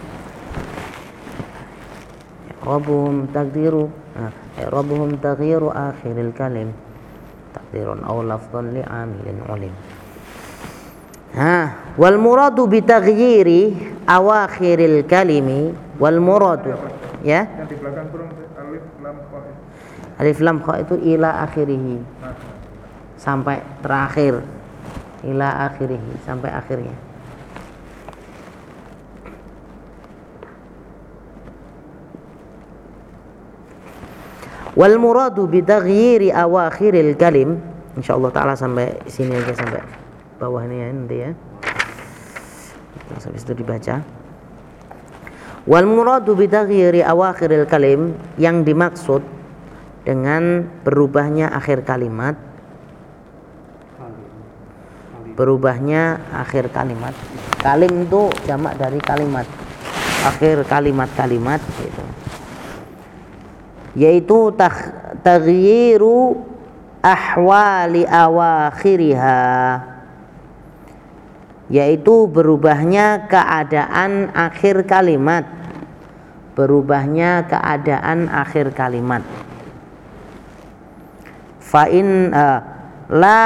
i'rabuhum takdiru nah, i'rabuhum taghyiru akhiril kalim. Takdirun au lafdhan li'amilin ulim. Ha, wal muradu bi taghyiri awakhiril kalimi wal muradu ya? Yang di belakang kurung alif lam kha. alif lam kha itu ila akhirih. Nah, sampai terakhir. Ila akhirih sampai akhirnya wal muradu bi taghyiri awakhiril kalim. Insyaallah taala sampai sini aja sampai bawah ini ya nanti ya. Terus habis itu dibaca. Wal muradu bi taghyiri awakhiril kalim yang dimaksud dengan berubahnya akhir kalimat. Berubahnya akhir kalimat. Kalim itu jamak dari kalimat. Akhir kalimat-kalimat gitu yaitu tag- taghyiru ahwali awakhiriha. Yaitu berubahnya keadaan akhir kalimat. Berubahnya keadaan akhir kalimat. Fa in eh, la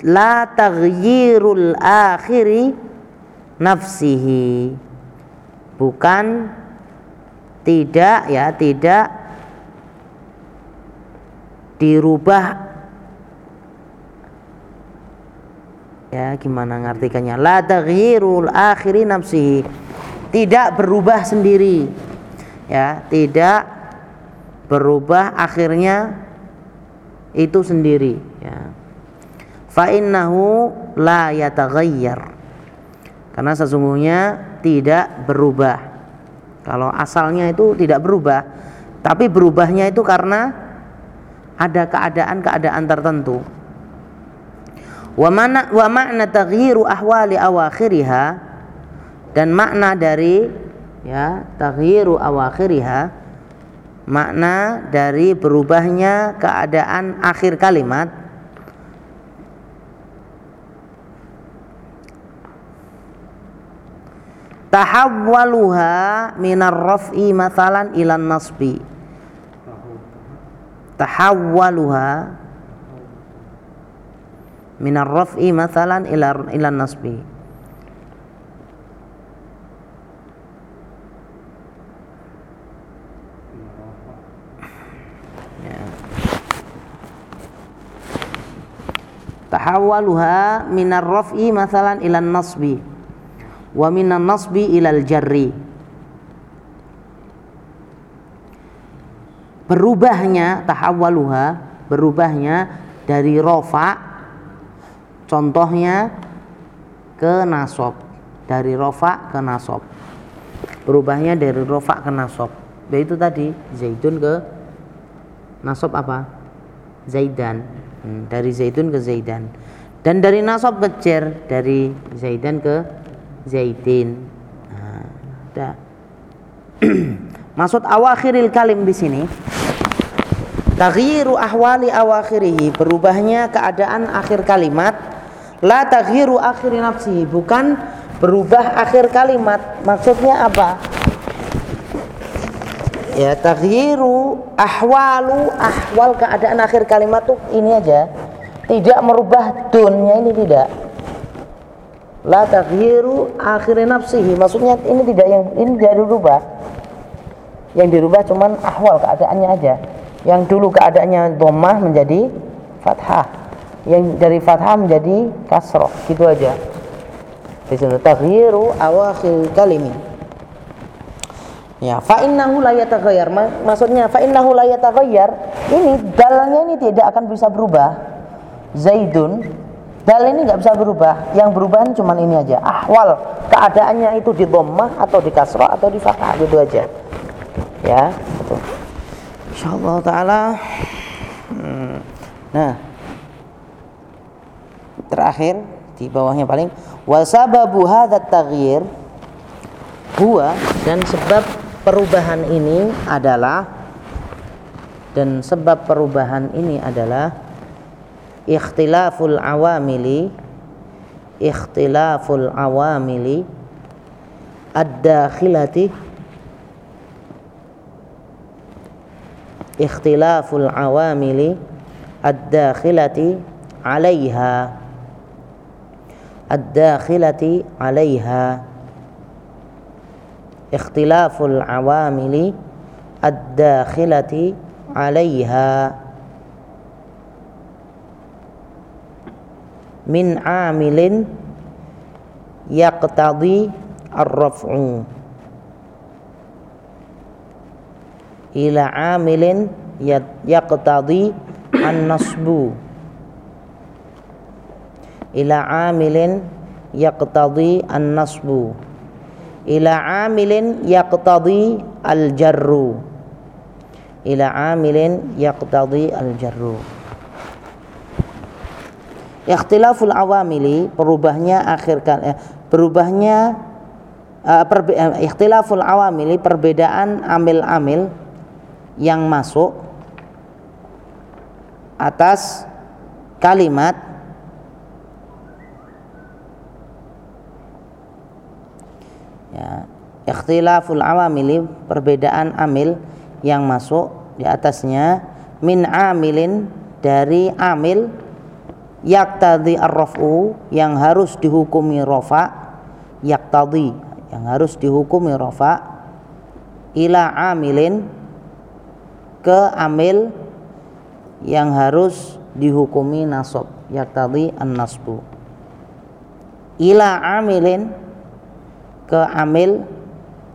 la taghyirul akhiri nafsihi. Bukan tidak ya tidak dirubah. Ya gimana ngartikannya? La taghyirul akhiri nafsihi. Tidak berubah sendiri. Ya tidak berubah akhirnya itu sendiri ya. Fa innahu la yataghayyar. Karena sesungguhnya tidak berubah kalau asalnya itu tidak berubah tapi berubahnya itu karena ada keadaan-keadaan tertentu. Wa mana makna taghyiru ahwali awakhiriha dan makna dari ya taghyiru awakhiriha makna dari berubahnya keadaan akhir kalimat tahawwaluha minar raf'i mathalan ilan nasbi. Tahawwaluha minar raf'i mathalan ila ilan nasbi. Ya. tahawwaluha minar raf'i mathalan ilan nasbi wa minan nasbi ilal jarri. Berubahnya tahawwaluha berubahnya dari rofa contohnya ke nasob dari rofa ke nasob berubahnya dari rofa ke nasob yaitu tadi zaidun ke nasob apa? Zaidan. Hmm, dari zaidun ke zaidan. Dan dari nasob ke jar dari zaidan ke zaidin. Nah, maksud awakhiril kalim di sini taghyiru ahwali awakhirihi berubahnya keadaan akhir kalimat la taghyiru akhir nafsihi bukan berubah akhir kalimat. Maksudnya apa? Ya taghyiru ahwalu ahwal keadaan akhir kalimat tuh ini aja. Tidak merubah dunnya ini tidak la taghyiru akhir nafsihi. Maksudnya ini tidak yang ini tidak dirubah. Yang dirubah cuman ahwal keadaannya aja. Yang dulu keadaannya dhammah menjadi fathah. Yang dari fathah menjadi kasroh. Gitu aja. Di sini taghyiru awakhir kalimi. Ya fa innahu la yataghayyar. Ma- maksudnya fa innahu la yataghayyar ini dalnya ini tidak akan bisa berubah. Zaidun dal ini nggak bisa berubah. Yang berubah cuma ini aja. Ahwal. Keadaannya itu di dhammah atau di kasrah atau di fathah gitu aja. Ya. Gitu. insyaallah taala. Hmm. nah. Terakhir di bawahnya paling. Wa sababu hadzat taghyir huwa. Dan sebab perubahan ini adalah dan sebab perubahan ini adalah ikhtilaful awamili ikhtilaful awamili ad-dakhilati ikhtilaful awamili ad-dakhilati 'alaiha ad-dakhilati 'alaiha ikhtilaful awamili ad-dakhilati 'alaiha min 'amilin yaqtadi ar-raf'u. Ila 'amilin yaqtadi an-nasbu. Ila 'amilin yaqtadi an-nasbu. Ila 'amilin yaqtadi al-jarru. Ila 'amilin yaqtadi al-jarru ikhtilaful awamili perubahnya akhir eh, berubahnya uh, perbe, uh, ikhtilaful awamili perbedaan amil-amil yang masuk atas kalimat ya ikhtilaful awamili perbedaan amil yang masuk di atasnya min amilin dari amil yaktadi arrafu yang harus dihukumi rofa yaktadi yang harus dihukumi rofa ila amilin ke amil yang harus dihukumi nasab. Yaktadi an nasbu ila amilin ke amil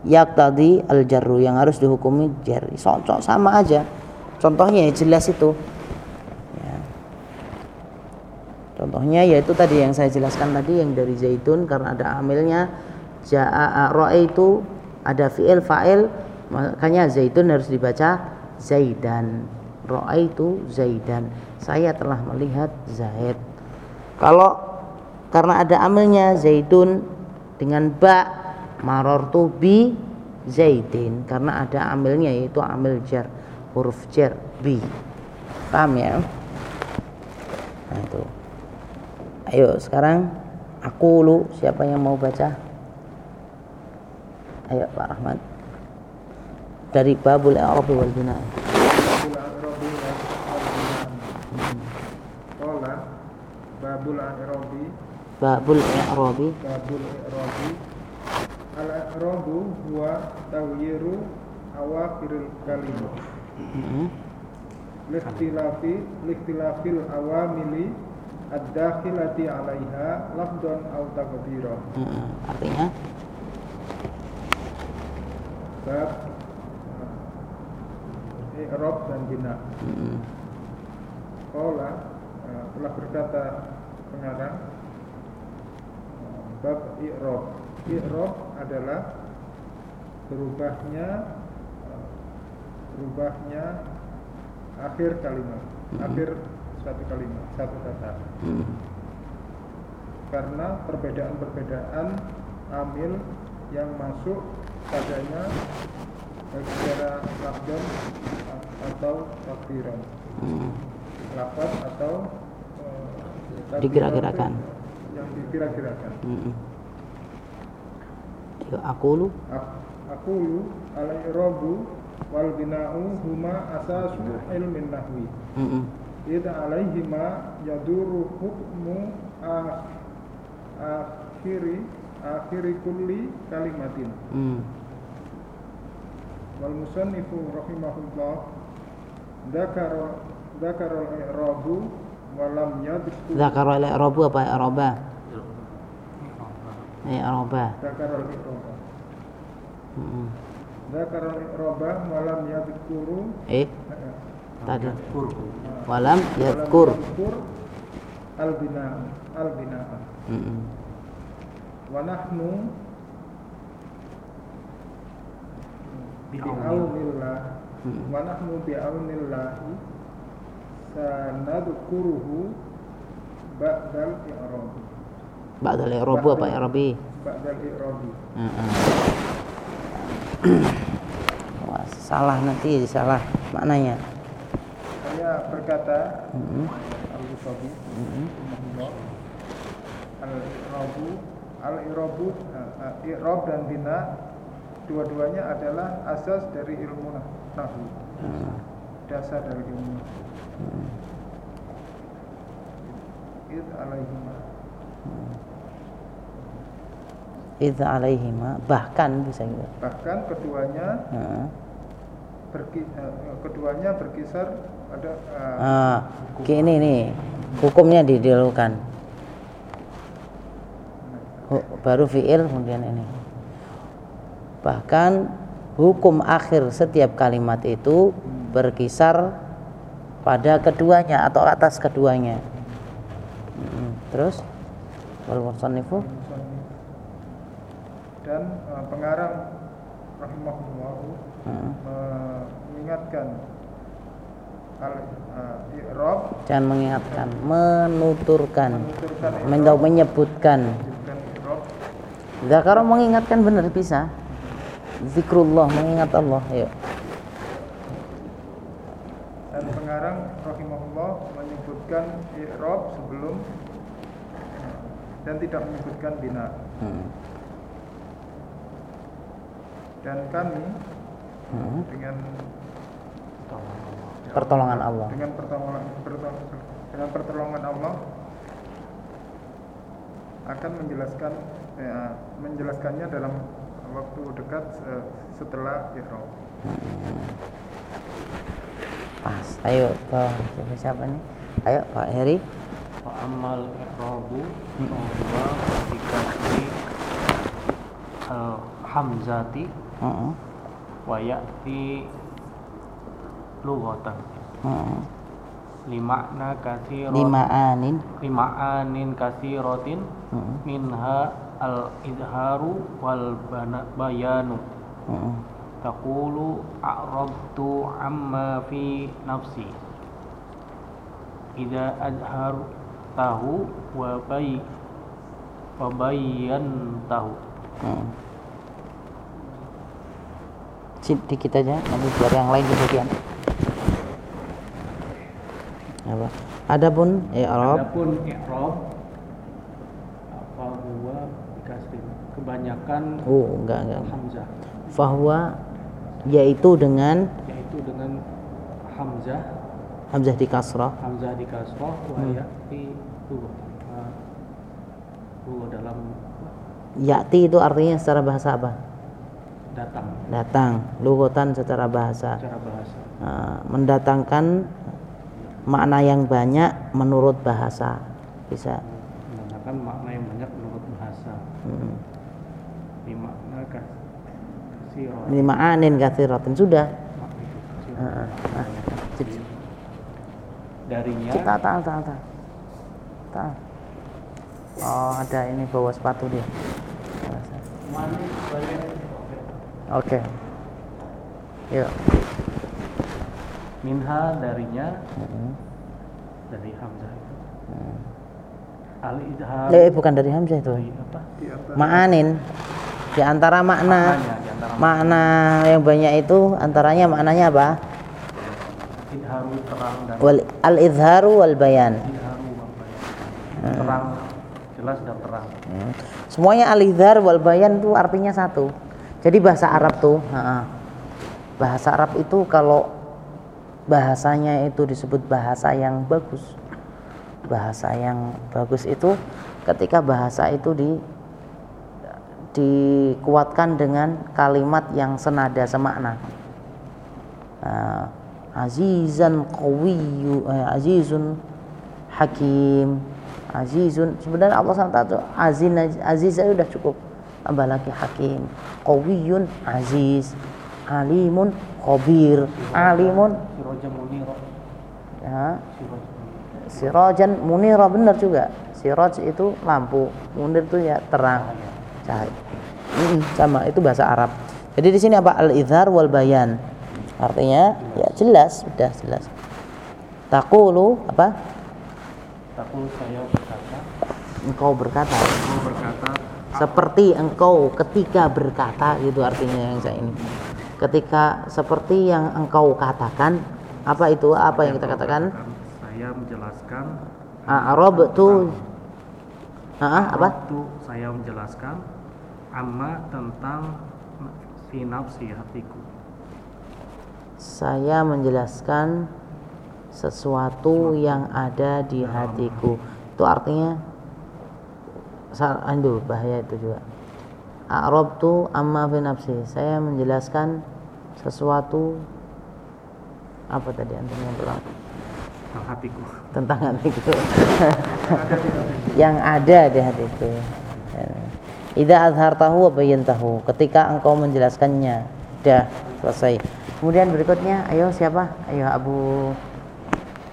yaktadi al jarru yang harus dihukumi jar sama aja. Contohnya jelas itu Contohnya yaitu tadi yang saya jelaskan tadi yang dari zaitun karena ada amilnya jaa itu ada fiil fa'il makanya zaitun harus dibaca zaidan. Itu zaidan. Saya telah melihat zaid. Kalau karena ada amilnya zaitun dengan ba marortu bi zaidin. Karena ada amilnya yaitu amil jar huruf jar bi. Paham ya? Nah itu Ayo sekarang aku lu siapa yang mau baca? Ayo Pak Rahmat. Dari Babul I'rab wal Bina. Babul I'rabi Babul I'rabi Babul I'rabi Al-I'rabu huwa tawyiru kalimah. Mm-hmm. Likhtilafi likhtilafil awamili ad-dakhilati 'alaiha lafdhan aw taqdira. Hmm, artinya bab i'rab dan bina. hmm. Qala uh, telah berkata pengarang uh, bab i'rab. I'rab adalah berubahnya uh, berubahnya akhir kalimat, Hmm. akhir satu kalimat, satu kata. Hmm. Karena perbedaan-perbedaan amil yang masuk padanya baik secara lafdan atau takdiran. Hmm. Lafaz atau takdiran Dikira-kirakan. Yang dikira-kirakan. Hmm. Aku lu Aqulu al-i'rabu wal bina'u huma asasu ilmin nahwi. hmm. Ida alaihima yaduru hukmu akhiri akhiri kulli kalimatin. Hmm. Wal musannifu rahimahullah dzakara dzakara al-i'rabu wa lam Zakara al-i'rabu apa i'raba? I'raba. dzakara al-i'raba. Hmm. Dzakara al-i'raba wa lam yadhkuru Eh, eh, tadi. Walam walam yadhkur. yadhkur al-bina al-bina. Hmm. wa nahnu bi'aunillah. Wa nahnu bi'aunillahi sanadkuruhu ba'dal i'rabi ba'dal i'rabu apa i'rabi? ba'dal i'rabi Heeh. Wah, salah nanti salah maknanya saya berkata Mm-mm. Al-Bukhari Mm-mm. rahimahullah al-i'rabu al-i'rabu eh, eh, i'rab dan bina dua-duanya adalah asas dari ilmu nah- nahwu Hmm. dasar dari ilmu Hmm. id alaihima Idza alaihima bahkan bisa gitu. bahkan keduanya Heeh. berki, eh, keduanya berkisar pada eh, Ah, ini nih hukumnya didahulukan. Hu- Baru fiil kemudian ini. Bahkan hukum akhir setiap kalimat itu berkisar pada keduanya atau atas keduanya. Mm, Terus wal musannifu musannif. dan eh, pengarang rahimahullah Heeh. mengingatkan jangan mengingatkan, menuturkan, menuturkan men- menyebutkan. Zakar mengingatkan benar bisa. Zikrullah mengingat Allah. Yuk. dan pengarang rahimahullah menyebutkan i'rab sebelum eh, dan tidak menyebutkan bina Hmm. dan kami Hmm. dengan Pertolongan Allah. dengan pertolongan pertol- dengan pertolongan Allah akan menjelaskan ya, menjelaskannya dalam waktu dekat eh, setelah i'rab. Pas. Ayo Pak siapa, siapa nih? Ayo Pak Heri. Wa amal i'rabu bahwa dikasih al hamzati Heeh. wa ya'ti lughatan Heeh. limakna katsirat Lima anin. lima'anin katsiratin Heeh. minha al izharu wal bayanu Heeh. taqulu a'rabtu amma fi nafsi idza azhar tahu wa bay wa bayyan tahu Heeh. Sedikit aja, nanti biar yang lain kemudian. Apa? Adapun i'rab Adapun i'rab apa huwa dikasih kebanyakan oh enggak enggak. hamzah Fahuwa yaitu dengan yaitu dengan hamzah hamzah di kasrah hamzah di kasrah wa Hmm. ya'ti huwa dalam Ya'ti itu artinya secara bahasa apa? datang Datang. Lugotan secara bahasa. secara bahasa Nah, mendatangkan makna yang banyak menurut bahasa. Bisa. menggunakan makna yang banyak menurut bahasa Hmm. Ini ma'anin katsiratin sudah. Ah, ah. Darinya tak, tak, tak. Tak. Oh, ada ini bawa sepatu dia. Oke. Yuk. Minha darinya Hmm. dari hamzah itu Hmm. al Eh, bukan dari Hamzah itu. dari apa Ma'anin. Di antara makna Maknanya, di antara makna yang banyak itu antaranya maknanya apa? izharu terang dan Wal al izharu wal bayan. izharu wal bayan. terang jelas dan terang Hmm. Semuanya al izhar wal bayan itu artinya satu. Jadi bahasa Arab tuh, bahasa Arab itu kalau bahasanya itu disebut bahasa yang bagus. Bahasa yang bagus itu ketika bahasa itu di dikuatkan dengan kalimat yang senada semakna. Nah, azizan qawiyyu eh, azizun hakim azizun sebenarnya Allah SWT itu azin aziz aja udah cukup tambah lagi hakim qawiyyun aziz alimun khabir. Alimun muniro ya. Sirajan munira benar juga. Siraj itu lampu. Munir itu ya terang. Cahaya. Mm, sama. Itu bahasa Arab. Jadi di sini apa? Al izhar wal bayan. Artinya ya jelas. Sudah jelas. Taqulu apa? Takul saya engkau berkata. Engkau berkata. Seperti engkau ketika berkata gitu artinya yang saya ini ketika seperti yang engkau katakan apa itu apa yang kita katakan saya menjelaskan A'rab tu Ah, apa? Waktu saya menjelaskan amma tentang fi nafsi hatiku. Saya menjelaskan sesuatu yang ada di hatiku. Itu artinya aduh bahaya itu juga. A'rab tu amma fi nafsi. Saya menjelaskan sesuatu apa tadi antum yang bilang? Tentang hatiku. tentang hatiku. Yang ada di hatiku. Ida azhartahu wa bayyantahu ketika engkau menjelaskannya. Dah selesai. Kemudian berikutnya ayo siapa? Ayo Abu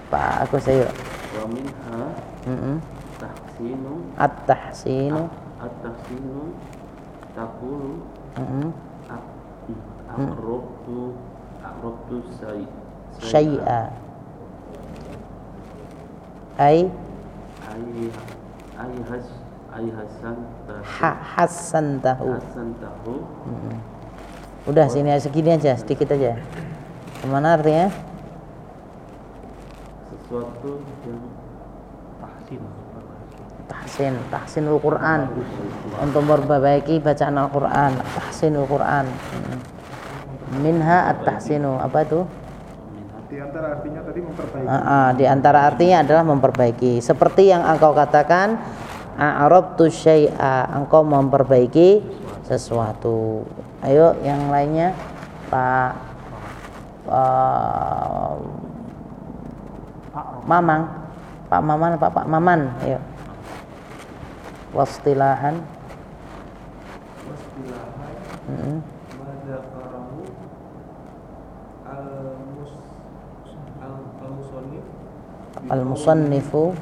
Pak aku saya wa minha mm tahsinu. At-tahsinu. At-tahsinu. Takunu mm aqrabtu say syai'a. Ay ay ay has ay hasan ha hasantahu hasan tahu Mm-mm. udah sini segini aja sedikit aja. Ke mana artinya? Sesuatu yang Tahsin. tahsin tahsinul Quran. Untuk memperbaiki bacaan Al-Quran. Tahsinul Quran. Mm. Minha at-tahsinu. Apa itu? Di antara artinya tadi memperbaiki. Ah, ah, di antara artinya adalah memperbaiki. Seperti yang engkau katakan a'rabtu syai'a engkau memperbaiki sesuatu. Ayo yang lainnya Pak Pak Mamang. Pak Maman Pak Pak Maman? Ayo. Wastilahan. Mm-mm. Al-musannifu.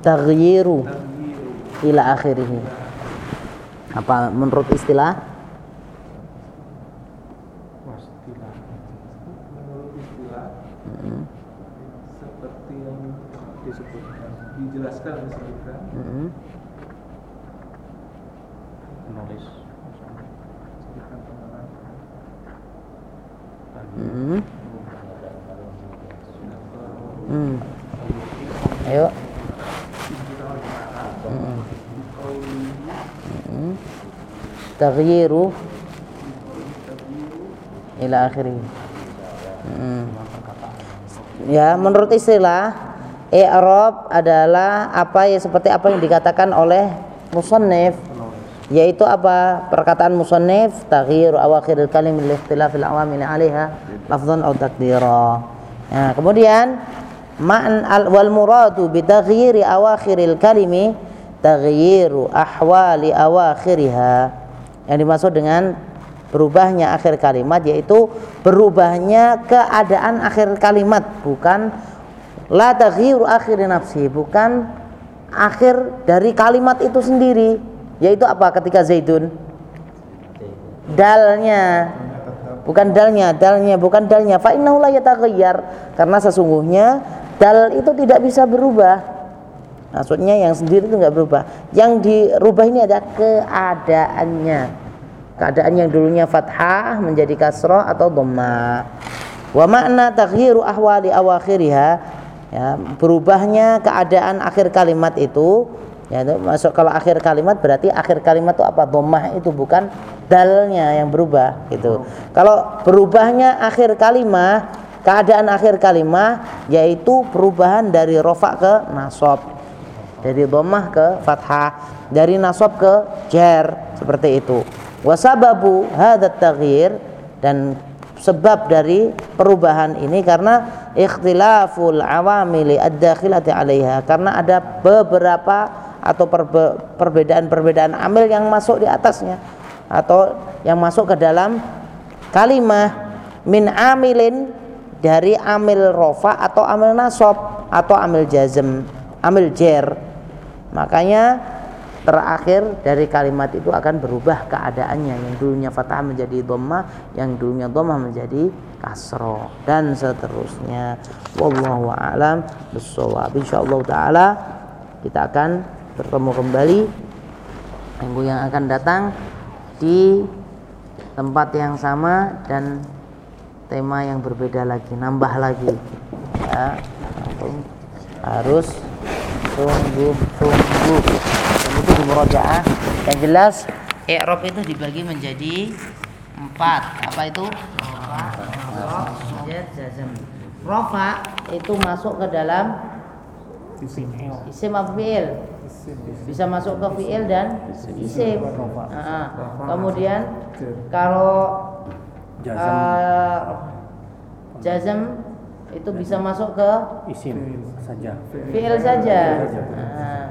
Taghyiru ila akhirih. Apa menurut istilah taghyiru ila akhirih Mm. ya menurut istilah i'rab adalah apa ya seperti apa yang dikatakan oleh musannif yaitu apa? Perkataan musannif taghyir awakhiril kalim lil ikhtilafil awamil 'alaiha lafdhan aw takdira. Nah kemudian ma'an al wal muradu bi taghyiri awakhiril kalimi taghyiru ahwali awakhiriha yang dimaksud dengan berubahnya akhir kalimat yaitu berubahnya keadaan akhir kalimat. Bukan la taghyiru akhir nafsi bukan akhir dari kalimat itu sendiri. Yaitu apa? Ketika zaidun. Dalnya. Bukan dalnya dalnya bukan dalnya. Fa innahu la karena sesungguhnya dal itu tidak bisa berubah maksudnya yang sendiri itu nggak berubah. Yang dirubah ini ada keadaannya. Keadaan yang dulunya fathah menjadi kasroh atau dhammah wa makna taghyiru ahwali awakhiriha. Ya berubahnya keadaan akhir kalimat itu ya itu masuk kalau akhir kalimat berarti akhir kalimat itu apa? Dhammah itu bukan dalnya yang berubah gitu. Kalau berubahnya akhir kalimat keadaan akhir kalimat yaitu perubahan dari rofa ke nasab dari dhammah ke fathah dari nasab ke jar seperti itu. Wasababu hadat taghyir dan sebab dari perubahan ini karena ikhtilaful awamili ad-dakhilati 'alaiha karena ada beberapa atau perbe- perbedaan-perbedaan amil yang masuk di atasnya atau yang masuk ke dalam kalimah min amilin dari amil rofa atau amil nasab atau amil jazm amil jer makanya terakhir dari kalimat itu akan berubah keadaannya. Yang dulunya fathah menjadi dhammah yang dulunya dhammah menjadi kasroh dan seterusnya. Wallahu alam bissawab. Insyaallah taala kita akan bertemu kembali minggu yang akan datang di tempat yang sama dan tema yang berbeda lagi nambah lagi. Ya harus sungguh-sungguh dan itu di murojaah yang jelas i'rab itu dibagi menjadi empat. Apa itu? Rofa, itu masuk ke dalam isim. Fi'il? Bisa masuk ke fi'il dan isim. Nah, kemudian kalau uh, jazm itu bisa masuk ke isim saja fi'il saja. Nah,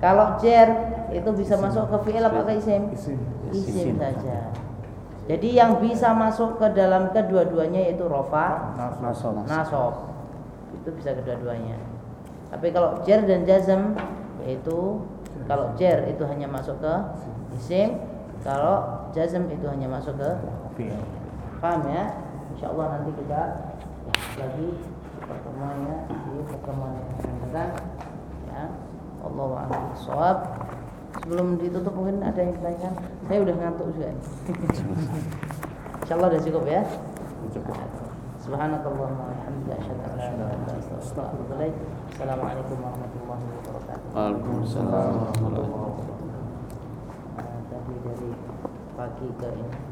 kalau jer itu bisa masuk ke fi'il apa ke isim? Isim saja. Jadi yang bisa masuk ke dalam kedua-duanya yaitu rofa, nasob nasob. Itu bisa kedua-duanya. Tapi kalau jer dan jazm yaitu kalau jer itu hanya masuk ke isim, kalau jazm itu hanya masuk ke fi'il Paham ya? Insya Allah nanti kita lagi pertemuannya di pertemuan yang akan datang. Ya, Allah a'lam Sebelum ditutup mungkin ada yang ditanyakan. Saya udah ngantuk juga. nih. Insya Allah udah cukup ya. Subhanakallahumma wa bihamdika asyhadu an la ilaha illa anta astaghfiruka wa atubu ilaik. Assalamualaikum warahmatullahi wabarakatuh. Waalaikumsalam warahmatullahi wabarakatuh. Nah, tadi dari pagi ke ini